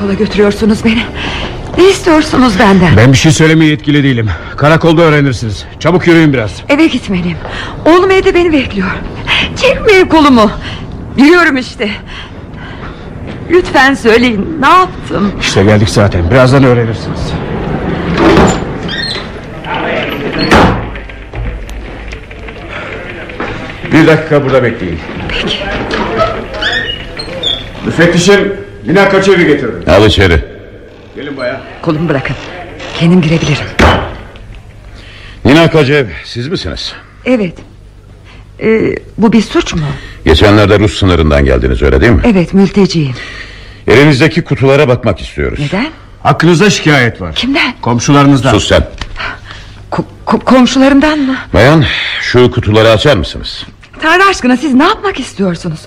karakola götürüyorsunuz beni? Ne istiyorsunuz benden? Ben bir şey söylemeye yetkili değilim Karakolda öğrenirsiniz Çabuk yürüyün biraz Eve gitmeliyim. Oğlum evde beni bekliyor. Çekmeyin kolumu. Biliyorum işte. Lütfen söyleyin ne yaptım? İşte geldik zaten birazdan öğrenirsiniz Bir dakika burada bekleyin Peki. Müfettişim Nina Kaçevi getirdim Al içeri. Gelin baya Kolumu bırakın. Kendim girebilirim. Nina Kacev siz misiniz? Evet. Ee, bu bir suç mu? Geçenlerde Rus sınırından geldiniz öyle değil mi? Evet mülteciyim. Elinizdeki kutulara bakmak istiyoruz. Neden? Hakkınızda şikayet var Kimden? Komşularınızdan Sus sen. Ko- ko- komşularımdan mı? Bayan şu kutuları açar mısınız? Tanrı aşkına siz ne yapmak istiyorsunuz?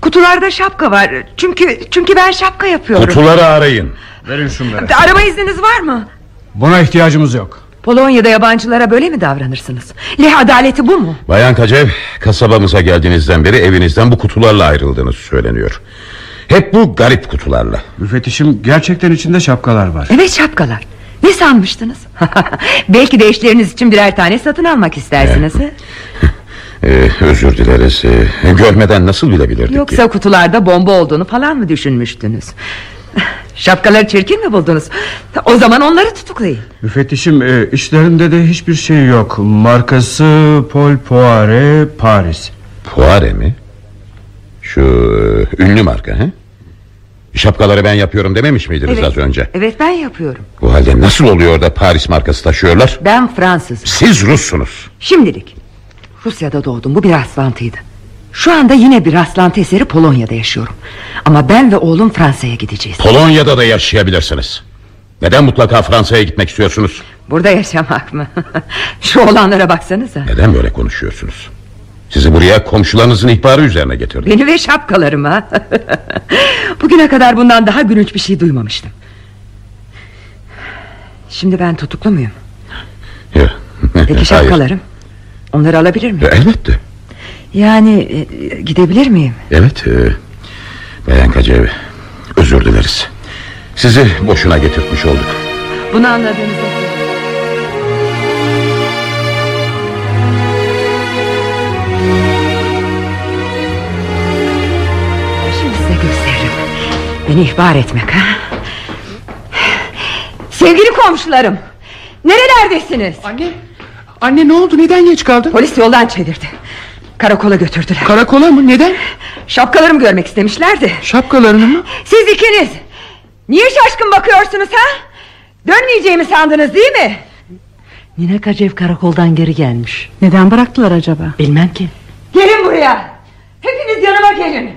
Kutularda şapka var. Çünkü çünkü ben şapka yapıyorum. Kutuları arayın. Verin şunları Araba izniniz var mı? Buna ihtiyacımız yok Polonya'da yabancılara böyle mi davranırsınız? Leh adaleti bu mu? Bayan Kacev kasabamıza geldiğinizden beri evinizden bu kutularla ayrıldığınız söyleniyor. Hep bu garip kutularla. Müfettişim gerçekten içinde şapkalar var Evet şapkalar. Ne sanmıştınız? Belki de eşleriniz için birer tane satın almak istersiniz. he? Ee, özür dileriz. Ee, görmeden nasıl bilebilirdik ki? Yoksa kutularda bomba olduğunu falan mı düşünmüştünüz? Şapkaları çirkin mi buldunuz? O zaman onları tutuklayın. Müfettişim e, işlerinde de hiçbir şey yok Markası Paul Poire Paris Poire mi? Şu e, ünlü marka he? Şapkaları ben yapıyorum dememiş miydiniz az önce? Evet ben yapıyorum. Bu halde nasıl oluyor da Paris markası taşıyorlar? Ben Fransız. Siz Russunuz. Şimdilik. Rusya'da doğdum bu bir rastlantıydı. Şu anda yine bir rastlantı eseri Polonya'da yaşıyorum. Ama ben ve oğlum Fransa'ya gideceğiz. Polonya'da da yaşayabilirsiniz. Neden mutlaka Fransa'ya gitmek istiyorsunuz? Burada yaşamak mı? Şu olanlara baksanıza. Neden böyle konuşuyorsunuz? Sizi buraya komşularınızın ihbarı üzerine getirdim. Beni ve şapkalarıma. Bugüne kadar bundan daha gülünç bir şey duymamıştım. Şimdi ben tutuklu muyum? Ya, Peki hayır. Onları alabilir miyim? Elbette. Yani e, gidebilir miyim? Evet. E, Bayan Kacev, özür dileriz. Sizi boşuna getirtmiş olduk. Bunu anladığınızda... Şimdi size gösteririm. Beni ihbar etmek ha? Sevgili komşularım. Nerelerdesiniz? Anne, anne ne oldu? Neden geç kaldın? Polis yoldan çevirdi. Karakola götürdüler. Karakola mı? Neden? Şapkalarımı görmek istemişlerdi. Şapkalarını mı? Siz ikiniz. Niye şaşkın bakıyorsunuz ha? Dönmeyeceğimi sandınız değil mi? Nine Kacev karakoldan geri gelmiş. Neden bıraktılar acaba? Bilmem ki. Gelin buraya. Hepiniz yanıma gelin.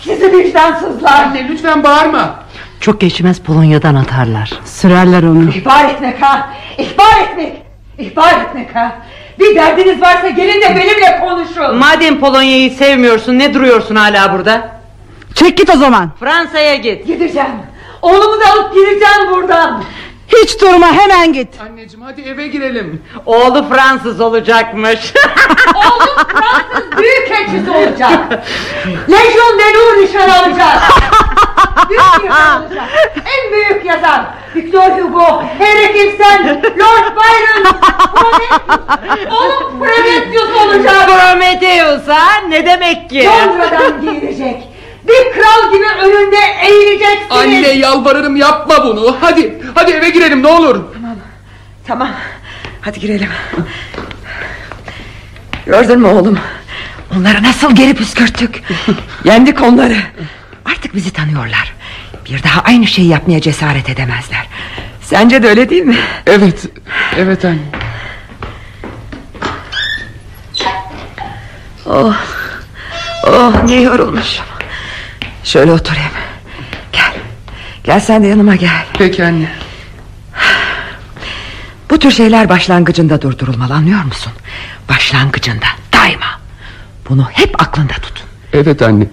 Sizi vicdansızlar. Anne lütfen bağırma. Çok geçmez Polonya'dan atarlar. Sürerler onu. İhbar etmek ha. İhbar etmek. İhbar etmek ha. Bir derdiniz varsa gelin de benimle konuşun. Madem Polonya'yı sevmiyorsun ne duruyorsun hala burada? Çek git o zaman. Fransa'ya git. Gideceğim. Oğlumu da alıp gideceğim buradan. Hiç durma hemen git. Anneciğim hadi eve girelim. Oğlu Fransız olacakmış. Oğlum Fransız büyük elçisi olacak. Lejyon Denur nişan alacak. büyük yazar olacak. En büyük yazar. Victor Hugo, Henrik Ibsen, Lord Byron, Prometheus. Oğlum Prometheus olacak. Prometheus ha? Ne demek ki? Londra'dan giyinecek. Bir kral gibi önünde eğileceksiniz. Anne yalvarırım yapma bunu. Hadi, hadi eve girelim ne olur. Tamam. Hadi girelim. Gördün mü oğlum? Onları nasıl geri püskürttük. Yendik onları. Artık bizi tanıyorlar. Bir daha aynı şeyi yapmaya cesaret edemezler. Sence de öyle değil mi? Evet, evet anne. Oh, oh ne yorulmuşum. Şöyle oturayım. Gel. Gel sen de yanıma gel. Peki anne. Bu tür şeyler başlangıcında durdurulmalı anlıyor musun? Başlangıcında daima. Bunu hep aklında tut. Evet anne.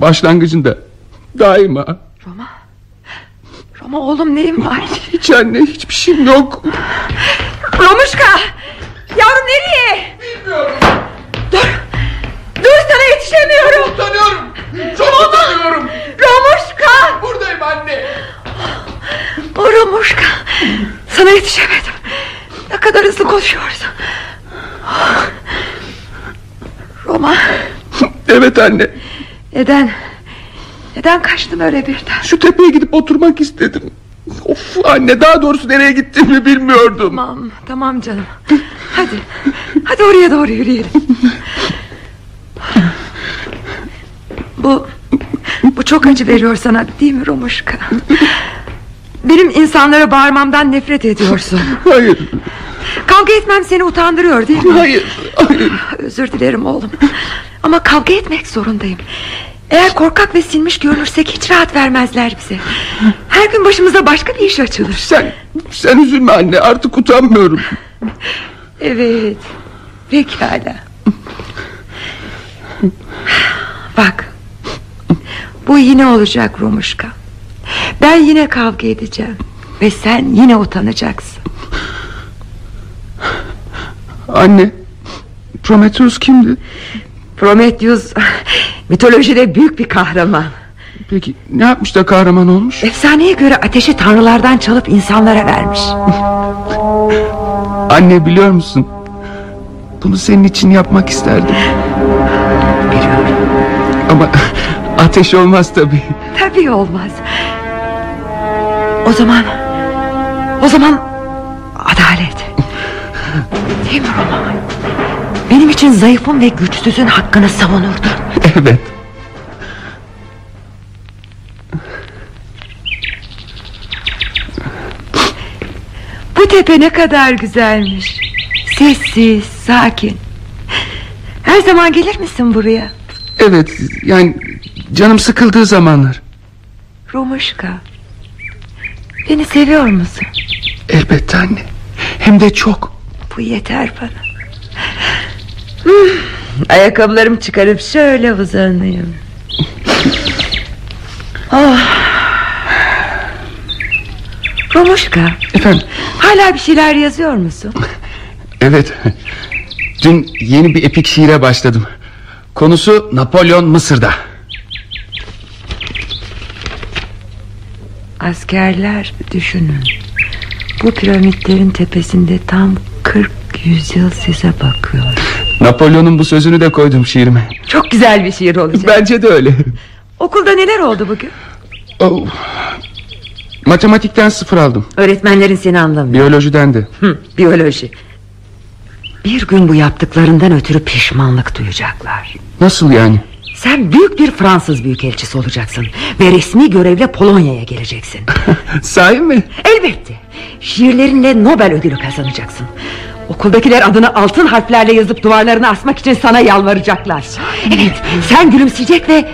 Başlangıcında daima. Roma. Roma oğlum neyin var? Hiç anne hiçbir şeyim yok. Romuşka. Yavrum nereye? Bilmiyorum. Dur. Dur sana yetişemiyorum. Utanıyorum. Çok Roma. utanıyorum. Romuşka. Buradayım anne. O Romuşka. Sana yetişemedim. Ne kadar hızlı koşuyorsun. Roma. Evet anne neden? Neden kaçtım öyle birden? Şu tepeye gidip oturmak istedim. Of anne daha doğrusu nereye gittiğimi bilmiyordum. Tamam tamam canım. Hadi. Hadi oraya doğru yürüyelim. Bu bu çok acı veriyor sana değil mi Romuşka? Benim insanlara bağırmamdan nefret ediyorsun. Hayır, Kavga etmem seni utandırıyor değil mi? hayır, hayır. Özür dilerim oğlum. Ama kavga etmek zorundayım. Eğer korkak ve sinmiş görünürsek hiç rahat vermezler bize. Her gün başımıza başka bir iş açılır. Sen, sen üzülme anne artık utanmıyorum. Evet. Pekala. Bak. Bu yine olacak Romuşka. Ben yine kavga edeceğim. Ve sen yine utanacaksın. Anne, Prometheus kimdi? Prometheus mitolojide büyük bir kahraman. Peki ne yapmış da kahraman olmuş? Efsaneye göre ateşi tanrılardan çalıp insanlara vermiş. Anne biliyor musun? Bunu senin için yapmak isterdim. Biliyorum. Ama ateş olmaz tabii. Tabii olmaz. O zaman... O zaman... Adalet. Roma? Benim için zayıfın ve güçsüzün hakkını savunurdun. Evet. Bu tepe ne kadar güzelmiş. Sessiz, sakin. Her zaman gelir misin buraya? Evet yani canım sıkıldığı zamanlar. Romuşka. Beni seviyor musun? Elbette anne. Hem de çok. Bu yeter bana. Ayakkabılarımı çıkarıp şöyle uzanayım. Oh. Romuşka, Efendim hala bir şeyler yazıyor musun? evet. Dün yeni bir epik şiire başladım. Konusu Napolyon Mısır'da. Askerler düşünün. Bu piramitlerin tepesinde tam 40 yüzyıl size bakıyor. Napolyon'un bu sözünü de koydum şiirime. Çok güzel bir şiir olacak. Bence de öyle. Okulda neler oldu bugün? Oh. Matematikten sıfır aldım. Öğretmenlerin seni anlamıyor. Biyolojiden de. Hı, biyoloji. Bir gün bu yaptıklarından ötürü pişmanlık duyacaklar. Nasıl yani? Sen büyük bir Fransız büyükelçisi olacaksın Ve resmi görevle Polonya'ya geleceksin Sahi mi? Elbette Şiirlerinle Nobel ödülü kazanacaksın Okuldakiler adını altın harflerle yazıp duvarlarına asmak için sana yalvaracaklar Evet sen gülümseyecek ve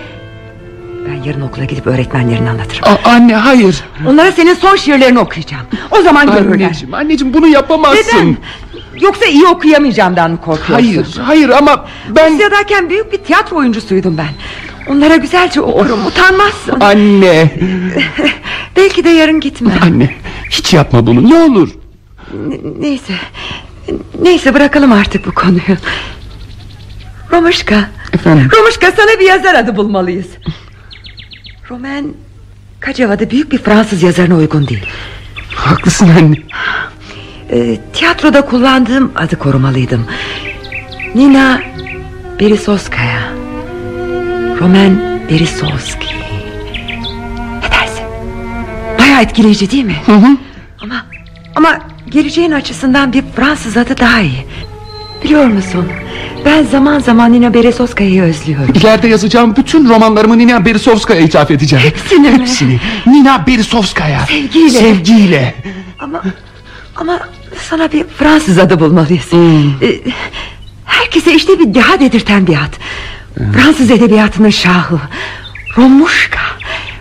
Ben yarın okula gidip öğretmenlerine anlatırım A- anne hayır. Onlara senin son şiirlerini okuyacağım O zaman görürler Anneciğim, anneciğim bunu yapamazsın. Neden? Yoksa iyi okuyamayacağımdan mı korkuyorsun? Hayır, hayır ama ben... Rusya'dayken büyük bir tiyatro oyuncusuydum ben Onlara güzelce okurum utanmazsın. Anne, Belki de yarın gitme anne hiç yapma bunu ne olur. Ne- Neyse. Neyse bırakalım artık bu konuyu. Romuşka Efendim? Romuşka sana bir yazar adı bulmalıyız. Roman Kacava'da büyük bir Fransız yazarına uygun değil. Haklısın anne. Ee, Tiyatroda kullandığım adı korumalıydım. Nina Berisovskaya Roman Berisovski Ne dersin? Baya etkileyici değil mi? Hı hı. Ama ama geleceğin açısından bir Fransız adı daha iyi. Biliyor musun? Ben zaman zaman Nina Beresovskaya'yı özlüyorum. İleride yazacağım bütün romanlarımı Nina Berisovskaya ithaf edeceğim. Hepsini mi? Hepsini. Nina Berisovskaya. Sevgiyle. Sevgiyle. Ama ama sana bir Fransız adı bulmalıyız. Ee, herkese işte bir deha dedirten bir ad. Fransız edebiyatının şahı. Romuşka.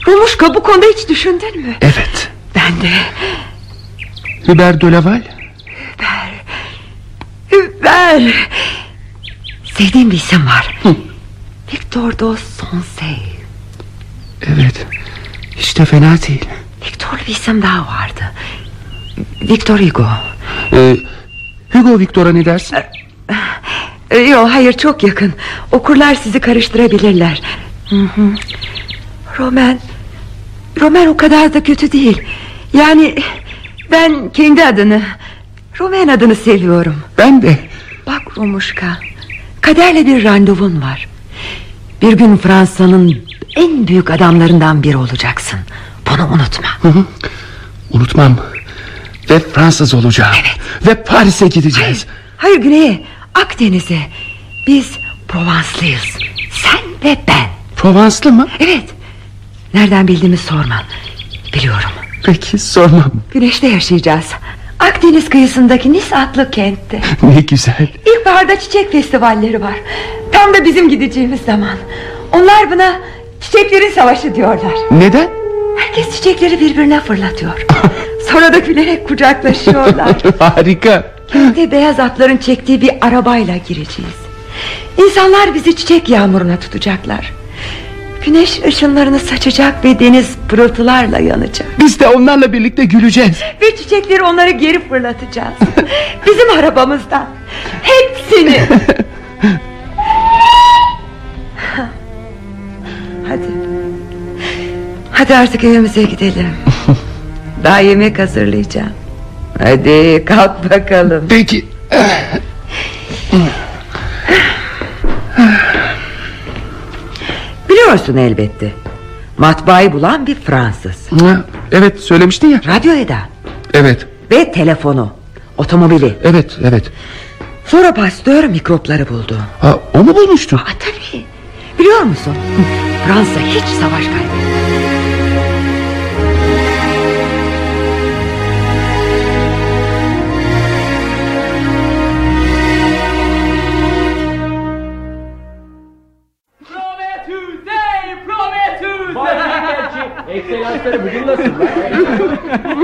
Romuşka bu konuda hiç düşündün mü? Evet. Ben de. Hubert de Laval. Hüber. Sevdiğim bir isim var. Victor de Sonsey. Evet. Hiç de fena değil. Victor bir isim daha vardı. Victor Hugo. Ee, Hugo Victor'a ne dersin? Ee, Yok hayır çok yakın. Okurlar sizi karıştırabilirler. Hı hı. Roman. Roman o kadar da kötü değil. Yani ben kendi adını Romen adını seviyorum. Ben de. Bak Romuşka, kaderle bir randevun var. Bir gün Fransa'nın en büyük adamlarından biri olacaksın. Bunu unutma. Unutmam. Ve Fransız olacağım. Ve Paris'e gideceğiz. Hayır güneye, Akdeniz'e. Biz Provanslıyız. Sen ve ben. Provanslı mı? Evet. Nereden bildiğimi sorma. Biliyorum. Peki sormam. Güneşte yaşayacağız. Akdeniz kıyısındaki Nice adlı kentte. Ne güzel. İlkbaharda çiçek festivalleri var. Tam da bizim gideceğimiz zaman. Onlar buna çiçeklerin savaşı diyorlar. Neden? Herkes çiçekleri birbirine fırlatıyor. Sonra da gülerek kucaklaşıyorlar. Harika. Kente beyaz atların çektiği bir arabayla gireceğiz. İnsanlar bizi çiçek yağmuruna tutacaklar. Güneş ışınlarını saçacak ve deniz pırıltılarla yanacak. Biz de onlarla birlikte güleceğiz. Ve çiçekleri onları geri fırlatacağız. Bizim arabamızdan. Hepsini. Hadi. Hadi artık evimize gidelim. Daha yemek hazırlayacağım. Hadi kalk bakalım. Peki. Biliyorsun elbette. Matbaayı bulan bir Fransız. Ha, Evet söylemiştin ya. Radyo Eda. Evet. Ve telefonu. Otomobili. Evet evet. Sonra pastör mikropları buldu. Ha, o mu bulmuştu? Aa, tabii. Biliyor musun? Fransa hiç savaş kaybetmedi. Ekselansları bugün nasıl?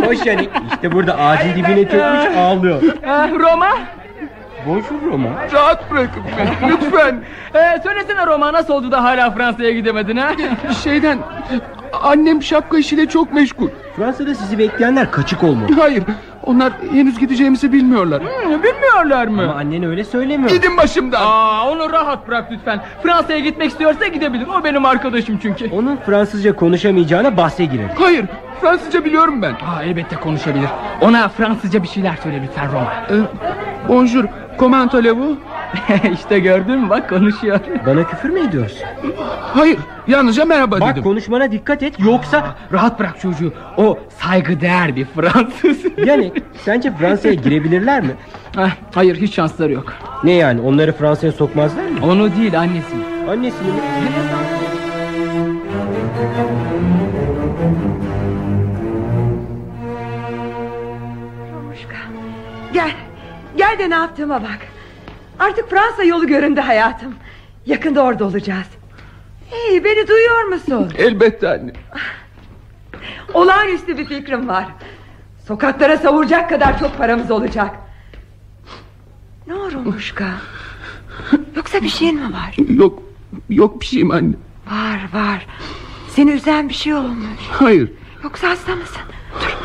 Hoş yani işte burada ağacın dibine çökmüş ağlıyor. Roma? Bonjour Roma. Rahat bırakın beni lütfen. Ee, söylesene Roma nasıl oldu da hala Fransa'ya gidemedin ha? Şeyden annem şapka işiyle çok meşgul. Fransa'da sizi bekleyenler kaçık olmalı. Hayır onlar henüz gideceğimizi bilmiyorlar. Hı, Bilmiyorlar mı? Ama annen öyle söylemiyor. Gidin başımdan. Aa, onu rahat bırak lütfen. Fransa'ya gitmek istiyorsa gidebilir. O benim arkadaşım çünkü. Onun Fransızca konuşamayacağına bahse girer. Hayır Fransızca biliyorum ben. Aa, elbette konuşabilir. Ona Fransızca bir şeyler söyle lütfen Roma. Ee, bonjour comment allez-vous? işte gördün mü bak konuşuyor. Bana küfür mü ediyorsun? Hayır yalnızca merhaba Bak dedim. konuşmana dikkat et yoksa... Rahat bırak çocuğu. O saygıdeğer bir Fransız. Yani sence Fransa'ya girebilirler mi? Ah, hayır hiç şansları yok. Ne yani onları Fransa'ya sokmazlar mı? Onu değil annesini. Annesini mi? Gel. Gel de ne yaptığıma bak. Artık Fransa yolu göründü hayatım. Yakında orada olacağız. Hey beni duyuyor musun? Elbette anne. Olağanüstü bir fikrim var. Sokaklara savuracak kadar çok paramız olacak. Ne o Romuşka? Yoksa bir şeyin mi var? Yok yok bir şeyim anne. Var var. Seni üzen bir şey olmuş. Hayır. Yoksa hasta mısın? Dur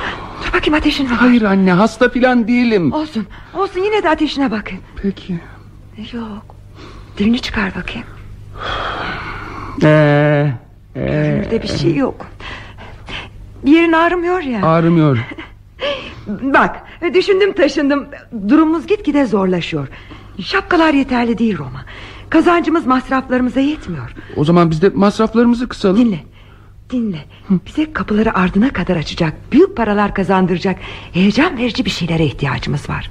bakayım ateşin var. Hayır anne hasta filan değilim. Olsun, olsun yine de ateşine bakın. Peki. Yok. Dilini çıkar bakayım. Ee, Görünürde bir şey yok. Bir yerin ağrımıyor ya. ağrımıyor. Bak, düşündüm taşındım. Durumumuz gitgide zorlaşıyor. Şapkalar yeterli değil Roma. Kazancımız masraflarımıza yetmiyor. O zaman biz de masraflarımızı kısalım. Dinle. Dinle. Bize kapıları ardına kadar açacak, büyük paralar kazandıracak, heyecan verici bir şeylere ihtiyacımız var.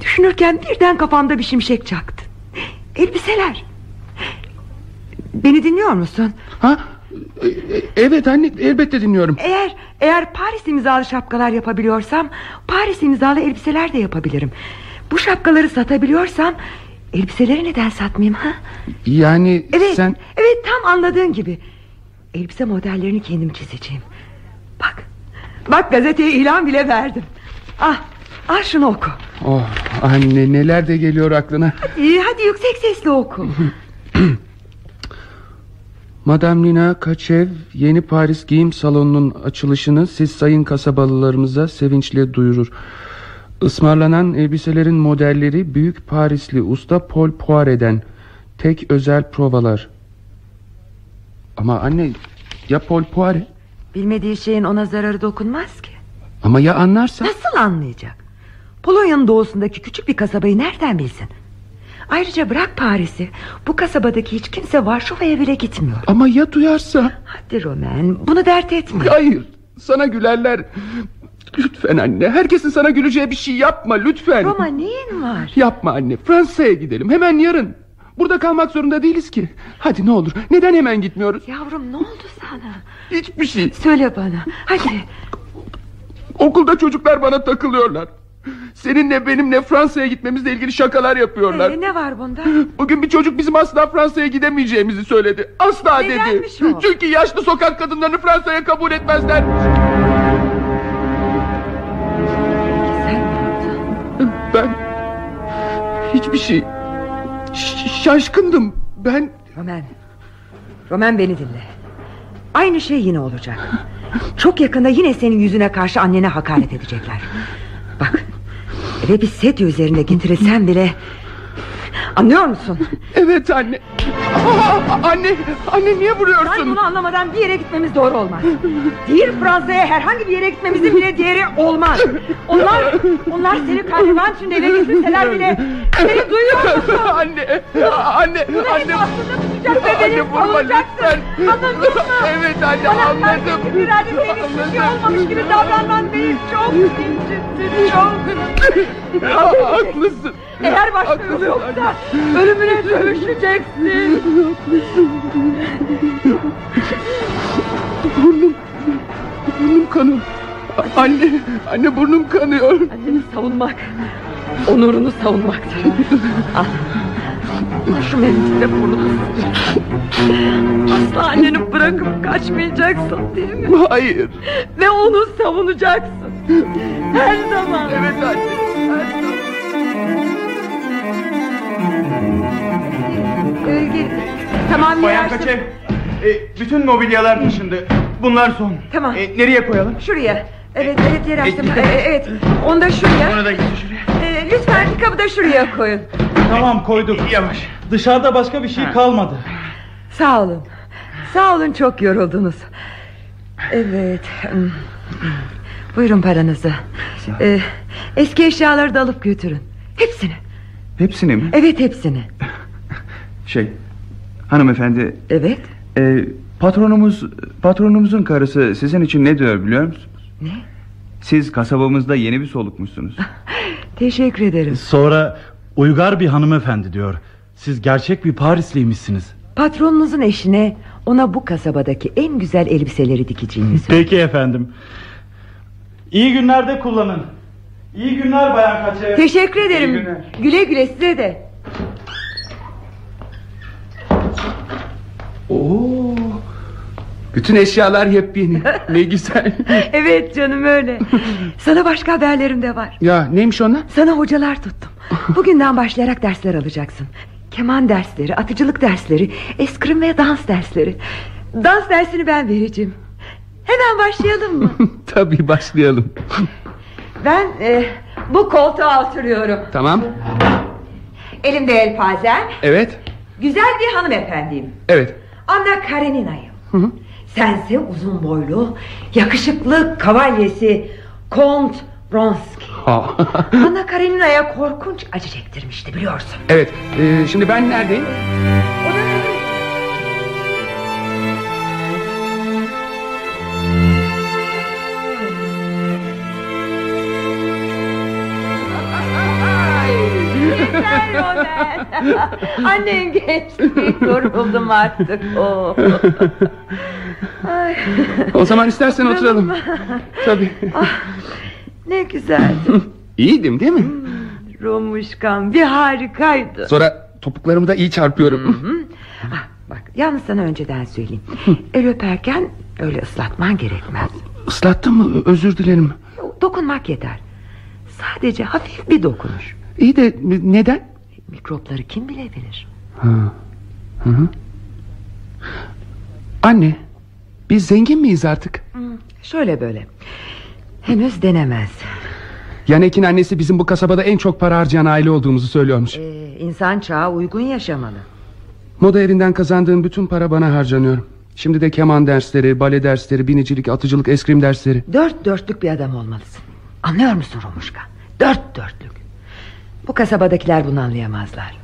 Düşünürken birden kafamda bir şimşek çaktı. Elbiseler. Beni dinliyor musun? Ha? E- e- Evet anne elbette dinliyorum. Eğer eğer Paris imzalı şapkalar yapabiliyorsam Paris imzalı elbiseler de yapabilirim. Bu şapkaları satabiliyorsam elbiseleri neden satmayayım ha? Yani Evet, sen... evet tam anladığın gibi. Elbise modellerini kendim çizeceğim. Bak, bak gazeteye ilan bile verdim. Ah, al şunu oku. Oh anne neler de geliyor aklına. Hadi, hadi yüksek sesle oku. Madame Nina Kaçev yeni Paris giyim salonunun açılışını siz sayın kasabalılarımıza sevinçle duyurur. Ismarlanan elbiselerin modelleri büyük Parisli usta Paul Poiret'den. Tek özel provalar. Ama anne ya Paul Poiret? Bilmediği şeyin ona zararı dokunmaz ki. Ama ya anlarsa? Nasıl anlayacak? Polonya'nın doğusundaki küçük bir kasabayı nereden bilsin? Ayrıca bırak Paris'i. Bu kasabadaki hiç kimse Varşova'ya bile gitmiyor. Ama ya duyarsa? Hadi Roman bunu dert etme. Hayır sana gülerler. Lütfen anne herkesin sana güleceği bir şey yapma lütfen. Roma neyin var? Yapma anne Fransa'ya gidelim hemen yarın. Burada kalmak zorunda değiliz ki. Hadi ne olur neden hemen gitmiyoruz? Yavrum ne oldu sana? Hiçbir şey. Söyle bana. Hadi. Okulda çocuklar bana takılıyorlar. Seninle benimle Fransa'ya gitmemizle ilgili şakalar yapıyorlar. Ee, ne var bunda? Bugün bir çocuk bizim asla Fransa'ya gidemeyeceğimizi söyledi. Asla dedi. Nedenmiş o? Çünkü yaşlı sokak kadınlarını Fransa'ya kabul etmezler. Sen ne yaptın? Ben hiçbir şey Ş- şaşkındım. Ben Roman. Roman beni dinle. Aynı şey yine olacak. Çok yakında yine senin yüzüne karşı annene hakaret edecekler. Bak. Eve bir sedye üzerinde getirilsen bile... Anlıyor musun? evet anne. Aa, anne, anne niye Ben vuruyorsun? bunu anlamadan bir yere gitmemiz doğru olmaz. Değil Fransa'ya herhangi bir yere gitmemizin bile diğeri olmaz. Onlar, onlar seni kahraman için eve getirseler bile seni duyuyor musun? anne, anne, Bunu anne. hep aklında tutacak ve beni vurma lütfen. Anladın mı? Evet anne Bana anladım. karşı bir iradenin hiçbir şey olmamış gibi davranman beni çok incitti, çok. Haklısın. Eğer başka Haklısın yoksa ölümüne dövüşeceksin. Burnum, burnum kanıyor. Anne, anne burnum kanıyor. Anneni savunmak, onurunu savunmaktır. Al. Al şu mendille burnunu. Asla anneni bırakıp kaçmayacaksın değil mi? Hayır. Ve onu savunacaksın. Her zaman. Evet anne. her zaman. Ee, Tamam Bayan. Kaçev. e, bütün mobilyalar taşındı. Bunlar son. Tamam. E, nereye koyalım? Şuraya. Evet evet yer açtım. Ee, evet. Onu da şuraya. Onu da getir şuraya. Ee, lütfen kabı da şuraya koyun. Tamam koyduk. Yavaş. Dışarıda başka bir şey kalmadı. Sağ olun. Sağ olun çok yoruldunuz. Evet. Buyurun paranızı. Ee, eski eşyaları da alıp götürün. Hepsini. Hepsini mi? Evet hepsini. Şey hanımefendi Evet. e, patronumuz patronumuzun karısı sizin için ne diyor biliyor musunuz? Ne? Siz kasabamızda yeni bir solukmuşsunuz. Teşekkür ederim. Sonra uygar bir hanımefendi diyor. Siz gerçek bir Parisliymişsiniz. Patronunuzun eşine ona bu kasabadaki en güzel elbiseleri dikeceğini söyle. Peki efendim. İyi günlerde kullanın. İyi günler Bayan Kaçev. Teşekkür İyi ederim. günler. Güle güle size de. Oo. Bütün eşyalar yepyeni. Ne güzel. Evet canım öyle. Sana başka haberlerim de var. ya neymiş onlar? Sana hocalar tuttum. Bugünden başlayarak dersler alacaksın. Keman dersleri, atıcılık dersleri, eskrim ve dans dersleri. Dans dersini ben vereceğim. Hemen başlayalım mı? Tabii başlayalım. Ben e, bu koltuğa oturuyorum. tamam. Elimde elpazem. Evet. Güzel bir hanımefendiyim. Evet. Anna Karenina'yım. Sense uzun boylu, yakışıklı kavalyesi Kont Bronski. Anna Karenina'ya korkunç acı çektirmişti biliyorsun. evet. e, şimdi ben neredeyim? O Annen geçti. Yoruldum artık. Oh. Ay. O zaman istersen oturalım. Tabii. Ne güzeldi. İyiydim değil mi? Romuşkan bir harikaydı. Sonra topuklarımı da iyi çarpıyorum. Ah, bak yalnız sana önceden söyleyeyim. El öperken öyle ıslatman gerekmez. Islattın mı? Özür dilerim. Dokunmak yeter. Sadece hafif bir dokunuş. İyi de neden? Mikropları kim bilebilir? Anne, biz zengin miyiz artık? Şöyle böyle. Henüz denemez. Yanek'in annesi bizim bu kasabada en çok para harcayan aile olduğumuzu söylüyormuş. Ee, insan çağa uygun yaşamalı. Moda evinden kazandığım bütün para bana harcanıyor. Şimdi de keman dersleri, bale dersleri, binicilik, atıcılık, eskrim dersleri. Dört dörtlük bir adam olmalısın. Anlıyor musun Romuşka? Dört dörtlük. Bu kasabadakiler bunu anlayamazlar.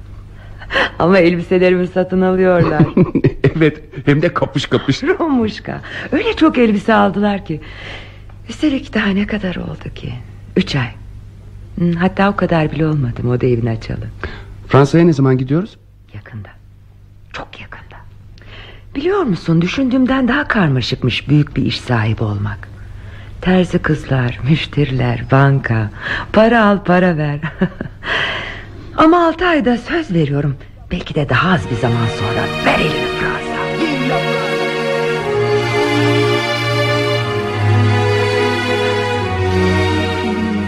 Ama elbiselerimi satın alıyorlar. evet hem de kapış kapış. Romuşka. Öyle çok elbise aldılar ki. Üstelik daha ne kadar oldu ki? Üç ay. Hatta o kadar bile olmadı moda evini açalım. Fransa'ya ne zaman gidiyoruz? Yakında. Çok yakında. Biliyor musun düşündüğümden daha karmaşıkmış büyük bir iş sahibi olmak. Terzi kızlar, müşteriler, banka, para al para ver. Ama altı ayda söz veriyorum. Belki de daha az bir zaman sonra ver elini Fransa.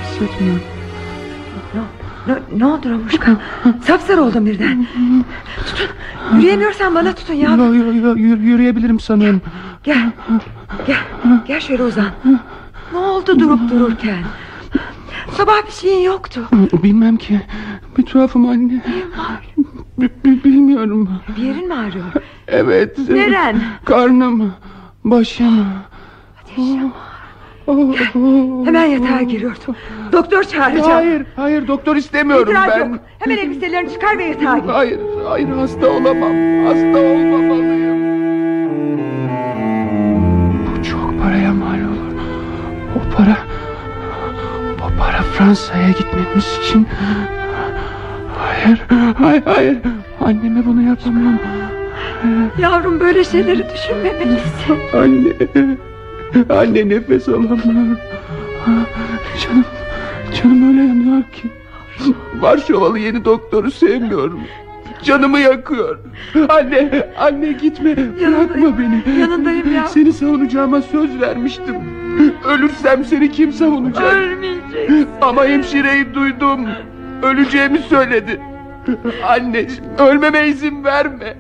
Hissetmiyorum. Ne, ne oldu Romuşka? Sapsarı oldum birden. Tutun. Yürüyemiyorsan bana tutun ya. Yo, yo, yürü- yürüyebilirim sanıyorum. Gel. Gel. Gel şöyle uzan. Ne oldu durup dururken? Sabah bir şeyin yoktu. Bilmem ki. Bir tuhafım anne. B- b- bilmiyorum. Bir yerin mi ağrıyor? Evet. Neren? Karnım, başım. Oh, oh. Hemen yatağa giriyordum. Doktor çağıracağım. Hayır, hayır doktor istemiyorum İtiraz ben. yok. Hemen elbiselerini çıkar ve yatağa gir. Hayır, hayır hasta olamam. Hasta olmamalıyım. Bu çok paraya mal O para Fransa'ya gitmemiz için... Hayır, hayır, hayır. Anneme bunu yapamam. Yavrum böyle şeyleri düşünmemelisin. Anne... Anne nefes alamıyorum. Canım... Canım öyle yanıyor ki. Varşovalı yeni doktoru sevmiyorum. Canımı yakıyor. Anne, anne gitme. Bırakma beni. Yanındayım ya. Seni savunacağıma söz vermiştim. Ölürsem seni kim savunacak? Ölmeyeceksin. Ama hemşireyi duydum. Öleceğimi söyledi. Anne, ölmeme izin verme.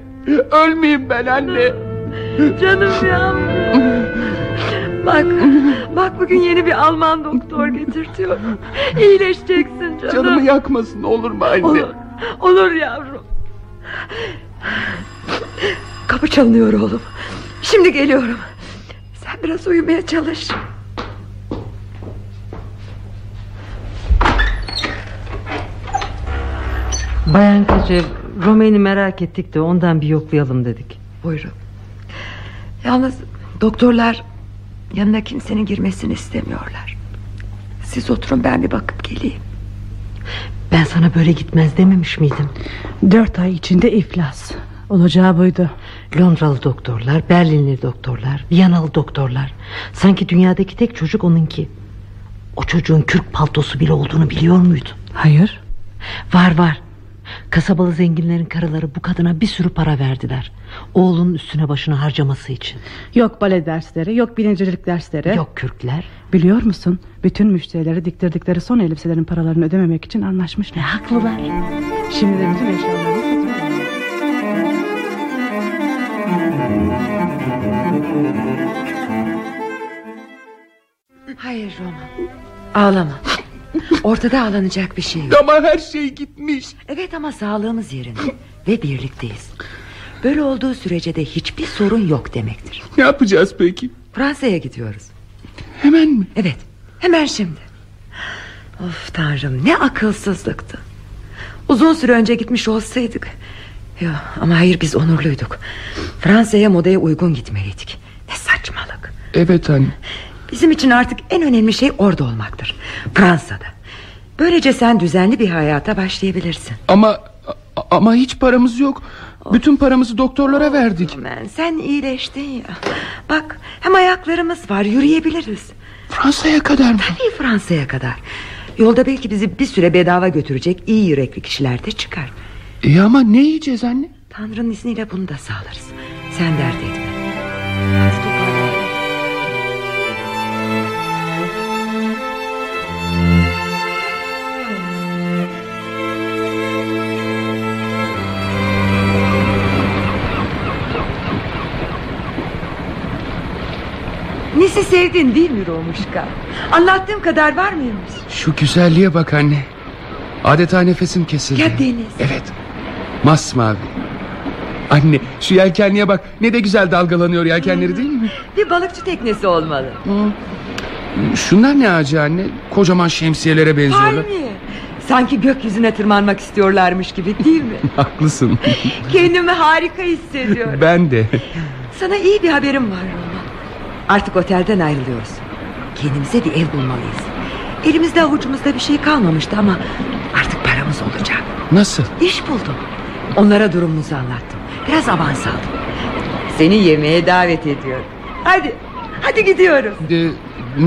Ölmeyeyim ben anne. Canım yavrum. Bak, bak bugün yeni bir Alman doktor getirtiyor. İyileşeceksin canım. Canımı yakmasın olur mu anne? Olur, olur yavrum. Kapı çalınıyor oğlum. Şimdi geliyorum. Sen biraz uyumaya çalış. Bayan Kaçev Romen'i merak ettik de ondan bir yoklayalım dedik. Buyurun. Yalnız doktorlar yanına kimsenin girmesini istemiyorlar. Siz oturun ben bir bakıp geleyim. Ben sana böyle gitmez dememiş miydim? Dört ay içinde iflas. Olacağı buydu. Londralı doktorlar, Berlinli doktorlar, Viyanalı doktorlar. Sanki dünyadaki tek çocuk onunki. O çocuğun kürk paltosu bile olduğunu biliyor muydun? Hayır. Var var. Kasabalı zenginlerin karıları bu kadına bir sürü para verdiler. Oğlunun üstüne başına harcaması için. Yok bale dersleri, yok bilimcilik dersleri. Yok kürkler. Biliyor musun? Bütün müşterileri diktirdikleri son elbiselerin paralarını ödememek için anlaşmışlar. Haklılar. Şimdi de bütün eşyalarını. Hayır Roman. Ağlama. Ortada ağlanacak bir şey yok. Ama her şey gitmiş. Evet ama sağlığımız yerinde. Ve birlikteyiz. Böyle olduğu sürece de hiçbir sorun yok demektir. Ne yapacağız peki? Fransa'ya gidiyoruz. Hemen mi? Evet. Hemen şimdi. Of tanrım ne akılsızlıktı. Uzun süre önce gitmiş olsaydık. Yok ama hayır biz onurluyduk. Fransa'ya modaya uygun gitmeliydik. Ne saçmalık. Evet anne. Bizim için artık en önemli şey orada olmaktır. Fransa'da. Böylece sen düzenli bir hayata başlayabilirsin. Ama ama hiç paramız yok. Bütün paramızı doktorlara verdik. Aman, sen iyileştin ya. Bak hem ayaklarımız var yürüyebiliriz. Fransa'ya kadar mı? Tabii Fransa'ya kadar. Yolda belki bizi bir süre bedava götürecek iyi yürekli kişiler de çıkar. İyi ama ne yiyeceğiz anne? Tanrı'nın izniyle bunu da sağlarız. Sen dert etme. Sevdin değil mi Romuşka? Anlattığım kadar var mıymış? Şu güzelliğe bak anne. Adeta nefesim kesildi. Ya deniz? Evet. Masmavi. Anne şu yelkenliğe bak. Ne de güzel dalgalanıyor yelkenleri değil mi? Bir balıkçı teknesi olmalı. Şunlar ne ağacı anne? Kocaman şemsiyelere benziyorlar. Palmiye. Sanki gökyüzüne tırmanmak istiyorlarmış gibi değil mi? Haklısın. Kendimi harika hissediyorum. ben de. Sana iyi bir haberim var Roma. Artık otelden ayrılıyoruz. Kendimize bir ev bulmalıyız. Elimizde avucumuzda bir şey kalmamıştı ama artık paramız olacak. Nasıl? İş buldum. Onlara durumumuzu anlattım. Biraz avans aldım. Seni yemeğe davet ediyorum. Hadi, hadi gidiyoruz. Ee,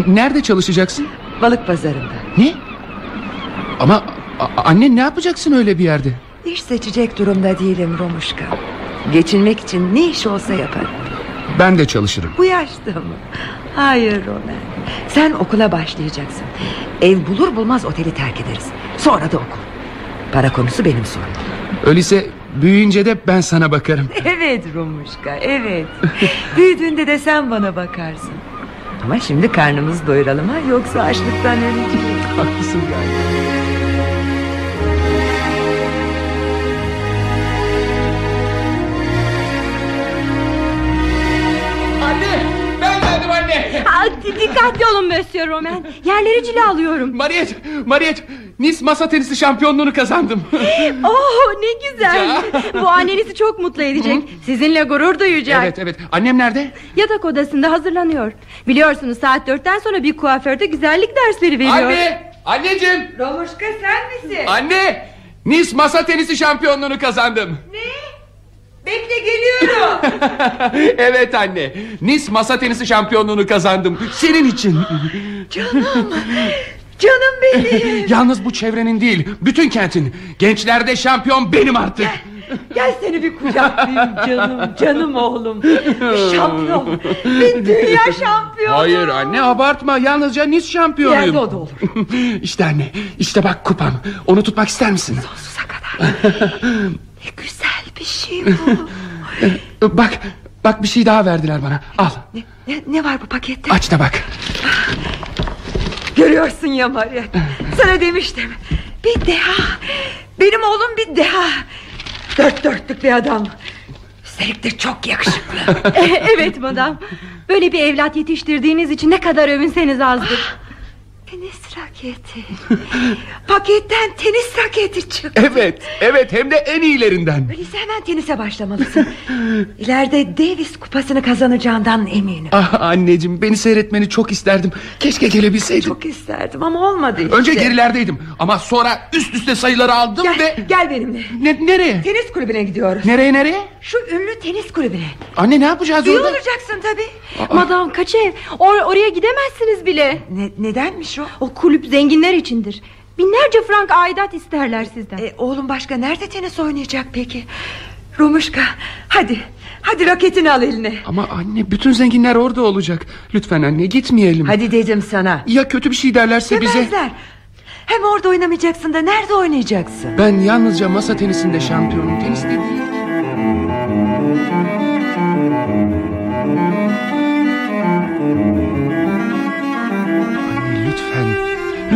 nerede çalışacaksın? Balık pazarında. Ne? Ama anne ne yapacaksın öyle bir yerde? İş seçecek durumda değilim Romuşka. Geçinmek için ne iş olsa yaparım. Ben de çalışırım. Bu yaşta mı? Hayır Roman. Sen okula başlayacaksın. Ev bulur bulmaz oteli terk ederiz. Sonra da okul. Para konusu benim sorunum. Öyleyse büyüyünce de ben sana bakarım. Evet Romuşka evet. Büyüdüğünde de sen bana bakarsın. Ama şimdi karnımızı doyuralım ha yoksa açlıktan öleceğiz. Haklısın galiba. Anne. Aa, dikkatli olun Monsieur Roman. Yerleri cilalıyorum. Mariyet, Mariyet, Nice masa tenisi şampiyonluğunu kazandım. Oh ne güzel. Bu annenizi çok mutlu edecek. Sizinle gurur duyacak. evet, evet. Annem nerede? Yatak odasında hazırlanıyor. Biliyorsunuz saat dörtten sonra bir kuaförde güzellik dersleri veriyor. Anne, anneciğim. Romuşka sen misin? Anne, Nice masa tenisi şampiyonluğunu kazandım. Bekle geliyorum. evet anne. Nice masa tenisi şampiyonluğunu kazandım. Senin için. Canım. Canım benim. Yalnız bu çevrenin değil, bütün kentin. Gençlerde şampiyon benim artık. Gel seni bir kucaklayayım canım. Canım oğlum. Şampiyon. Bir dünya şampiyonu. Hayır anne abartma. Yalnızca Nice şampiyonuyum. Yerde o da olur. işte anne, işte bak kupam. Onu tutmak ister misin? Sonsuza kadar. ne güzel bir şey bu. bak, bak bir şey daha verdiler bana. Al, Ne, ne, ne var bu pakette? aç da bak. Görüyorsun ya Maria. Sana demiştim. Bir deha. Benim oğlum bir deha. Dört dörtlük bir adam. Üstelik de çok yakışıklı. evet madam. Böyle bir evlat yetiştirdiğiniz için ne kadar övünseniz azdır. Tenis raketi. Paketten tenis raketi çıktı. Evet, evet hem de en iyilerinden. Öyleyse hemen tenise başlamalısın. İleride Davis kupasını kazanacağından eminim. Ah anneciğim beni seyretmeni çok isterdim. Keşke gelebilseydim. Çok isterdim ama olmadı işte. Önce gerilerdeydim ama sonra üst üste sayıları aldım Gel, ve... gel benimle. Ne, nereye? Tenis kulübüne gidiyoruz. Nereye nereye? Şu ünlü tenis kulübüne. Anne ne yapacağız İyi orada? olacaksın tabii. Madam Kaçev or- oraya gidemezsiniz bile. Ne, nedenmiş o? O kulüp zenginler içindir. Binlerce frank aidat isterler sizden. E, oğlum başka nerede tenis oynayacak peki? Romuşka hadi. Hadi raketini al eline. Ama anne bütün zenginler orada olacak. Lütfen anne gitmeyelim. Hadi dedim sana. Ya kötü bir şey derlerse bize? Demezler. Hem orada oynamayacaksın da nerede oynayacaksın? Ben yalnızca masa tenisinde şampiyonum. Teniste değil.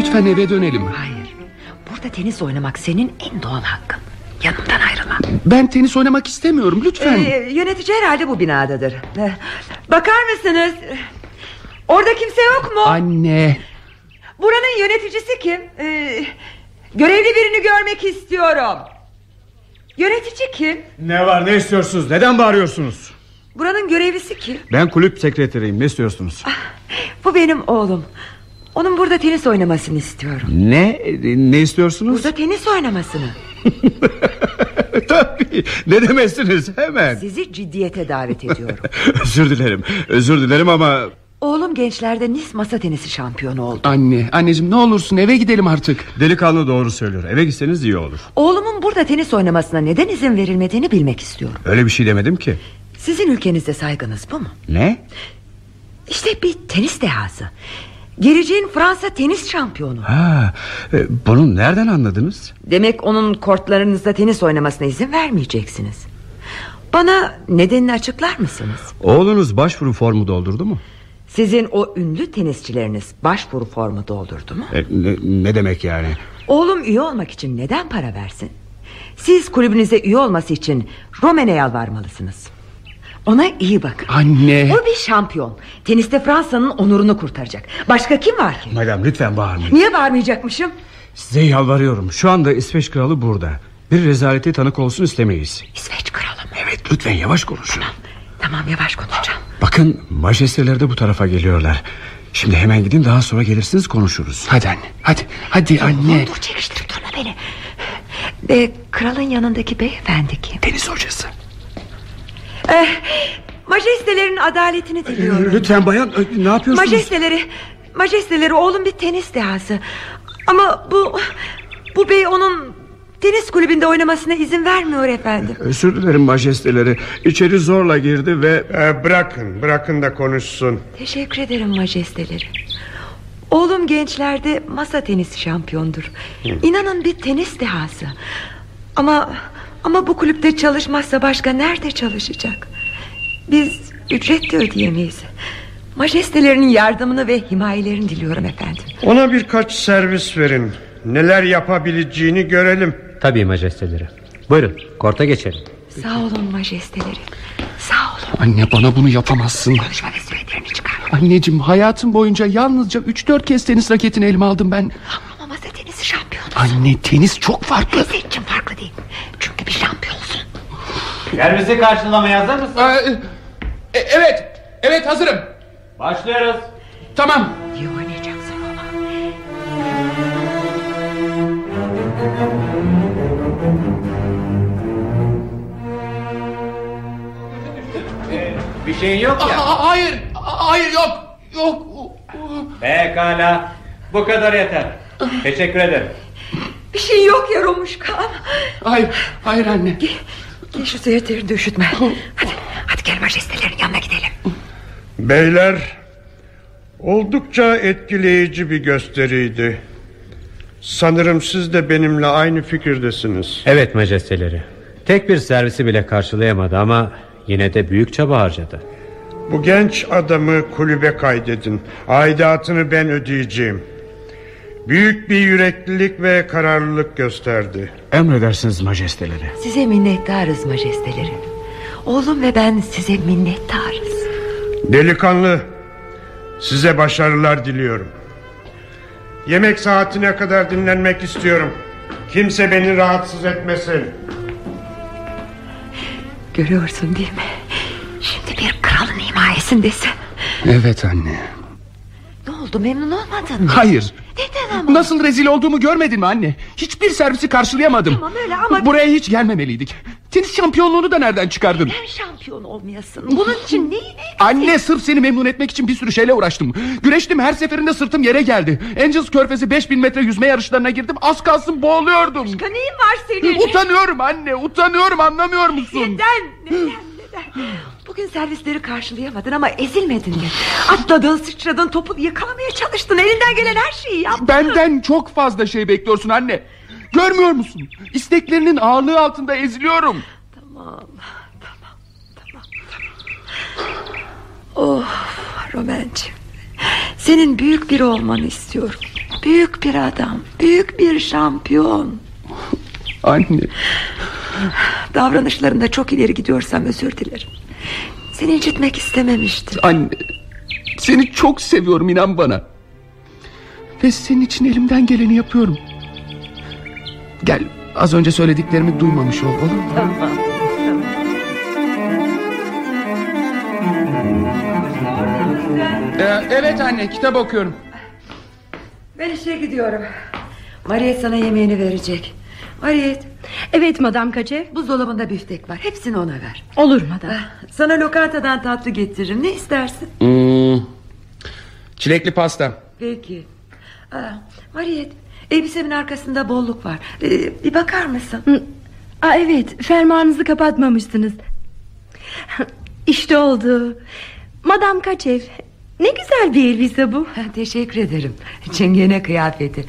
Lütfen eve dönelim. Hayır. Burada tenis oynamak senin en doğal hakkın. Yanımdan ayrılma. Ben tenis oynamak istemiyorum lütfen. Ee, yönetici herhalde bu binadadır. Ee, bakar mısınız? Orada kimse yok mu? Anne. Buranın yöneticisi kim? Ee, görevli birini görmek istiyorum. Yönetici kim? Ne var ne istiyorsunuz neden bağırıyorsunuz Buranın görevlisi kim? Ben kulüp sekreteriyim ne istiyorsunuz? Bu benim oğlum. Onun burada tenis oynamasını istiyorum. Ne ne istiyorsunuz? Burada tenis oynamasını. Tabii ne demezsiniz hemen Sizi ciddiyete davet ediyorum. Özür dilerim özür dilerim ama Oğlum gençlerde Nis masa tenisi şampiyonu oldu. Anne anneciğim ne olursun eve gidelim artık. Delikanlı doğru söylüyor eve gitseniz iyi olur Oğlumun burada tenis oynamasına neden izin verilmediğini bilmek istiyorum. Öyle bir şey demedim ki Sizin ülkenizde saygınız bu mu? Ne? İşte bir tenis dehası. Geleceğin Fransa tenis şampiyonu. Ha, e, bunu nereden anladınız? Demek onun kortlarınızda tenis oynamasına izin vermeyeceksiniz. Bana nedenini açıklar mısınız? Oğlunuz başvuru formu doldurdu mu? Sizin o ünlü tenisçileriniz başvuru formu doldurdu mu? E, ne, ne demek yani? Oğlum üye olmak için neden para versin? Siz kulübünüze üye olması için Romen'e yalvarmalısınız. Ona iyi bakın. Anne. O bir şampiyon. Teniste Fransa'nın onurunu kurtaracak. Başka kim var ki? Madam lütfen bağırmayın. Niye bağırmayacakmışım? Size yalvarıyorum. Şu anda İsveç kralı burada. Bir rezalete tanık olsun istemeyiz. İsveç kralı mı? Evet lütfen yavaş konuşun. Tamam yavaş konuşacağım. Bakın majesteler de bu tarafa geliyorlar. Şimdi hemen gidin daha sonra gelirsiniz konuşuruz. Hadi anne hadi hadi anne. Dur çekiştirip durma beni. Ve kralın yanındaki beyefendi kim? Deniz hocası. Eh, majestelerin adaletini diliyorum. Lütfen bayan e, ne yapıyorsunuz? Majesteleri, majesteleri oğlum bir tenis dehası. Ama bu bu bey onun tenis kulübünde oynamasına izin vermiyor efendim. Özür dilerim majesteleri. İçeri zorla girdi ve... Ee, bırakın bırakın da konuşsun. Teşekkür ederim majesteleri. Oğlum gençlerde masa tenisi şampiyondur. İnanın bir tenis dehası. Ama ama bu kulüpte çalışmazsa başka nerede çalışacak? Biz ücret de ödeyemeyiz. Majestelerinin yardımını ve himayelerini diliyorum efendim. Ona birkaç servis verin. Neler yapabileceğini görelim. Tabii majesteleri. Buyurun korta geçelim. Sağ olun majesteleri. Sağ olun. Anne bana bunu yapamazsın. Konuşma ve süvetlerini çıkar. Anneciğim hayatım boyunca yalnızca 3-4 kez tenis raketini elime aldım ben. Ama masa tenisi şampiyonu. Anne tenis çok farklı. İçin farklı Servisi karşılamaya hazır mısın? E, evet evet hazırım. Başlıyoruz. Tamam. İyi oynayacaksın ama. Bir şeyin yok ya. Aa, hayır hayır yok yok. Pekala. Bu kadar yeter. Teşekkür ederim. Bir şey yok ya Romuşka. Hayır hayır anne. Gel şu seyircileri de üşütme. Hadi, hadi gel majestelerin yanına gidelim. Beyler oldukça etkileyici bir gösteriydi. Sanırım siz de benimle aynı fikirdesiniz. Evet majesteleri. Tek bir servisi bile karşılayamadı ama yine de büyük çaba harcadı. Bu genç adamı kulübe kaydedin. Aidatını ben ödeyeceğim. Büyük bir yüreklilik ve kararlılık gösterdi. Emredersiniz majesteleri. Size minnettarız majesteleri. Oğlum ve ben size minnettarız. Delikanlı size başarılar diliyorum. Yemek saatine kadar dinlenmek istiyorum. Kimse beni rahatsız etmesin. Görüyorsun değil mi? Şimdi bir kralın himayesindesin. Evet anne. Ne oldu memnun olmadın mı? Hayır. Neden ama? Nasıl rezil olduğumu görmedin mi anne? Hiçbir servisi karşılayamadım. Tamam öyle ama- Buraya hiç gelmemeliydik. Tenis şampiyonluğunu da nereden çıkardın? Neden şampiyon olmayasın? Bunun için neyi Anne sırf seni memnun etmek için bir sürü şeyle uğraştım. Güreştim her seferinde sırtım yere geldi. Angels körfezi 5000 metre yüzme yarışlarına girdim. Az kalsın boğuluyordum. Neyin var senin? Utanıyorum anne utanıyorum anlamıyor musun? Neden? Neden? Neden? Bugün servisleri karşılayamadın ama ezilmedin de. Atladın, sıçradın, topu yakalamaya çalıştın. Elinden gelen her şeyi yaptın. Benden çok fazla şey bekliyorsun anne. Görmüyor musun? İsteklerinin ağırlığı altında eziliyorum. Tamam, tamam, tamam, tamam. Oh, Romenciğim. Senin büyük biri olmanı istiyorum. Büyük bir adam, büyük bir şampiyon. Anne. Davranışlarında çok ileri gidiyorsam özür dilerim. Seni incitmek istememiştim. Anne. Seni çok seviyorum inan bana. Ve senin için elimden geleni yapıyorum. Gel az önce söylediklerimi duymamış ol olur mu? Tamam. Ee, evet anne kitap okuyorum. Ben işe gidiyorum. Mariyet sana yemeğini verecek. Mariyet. Evet madam Kaçev. Buzdolabında biftek var. Hepsini ona ver. Olur madam. Ah, Sana lokantadan tatlı getiririm. Ne istersin? Hmm, çilekli pasta. Peki. Aa, Mariyet. Elbisemin arkasında bolluk var. Ee, bir bakar mısın? Aa, evet fermuarınızı kapatmamışsınız. İşte oldu. Madam Kaçev. Ne güzel bir elbise bu. Teşekkür ederim. Çingene kıyafeti.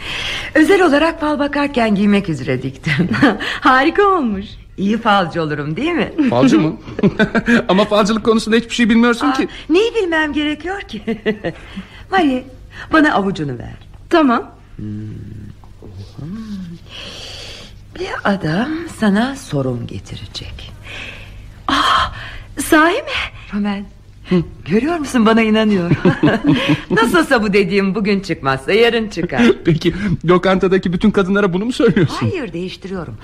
Özel olarak fal bakarken giymek üzere diktim. Harika olmuş. İyi falcı olurum değil mi? Falcı mı? Ama falcılık konusunda hiçbir şey bilmiyorsun Aa, ki. Neyi bilmem gerekiyor ki? Mariyet bana avucunu ver. Tamam. Bir adam sana sorun getirecek. Ah, Sahi mi? Roman Görüyor musun bana inanıyor Nasılsa bu dediğim bugün çıkmazsa yarın çıkar Peki lokantadaki bütün kadınlara bunu mu söylüyorsun? Hayır değiştiriyorum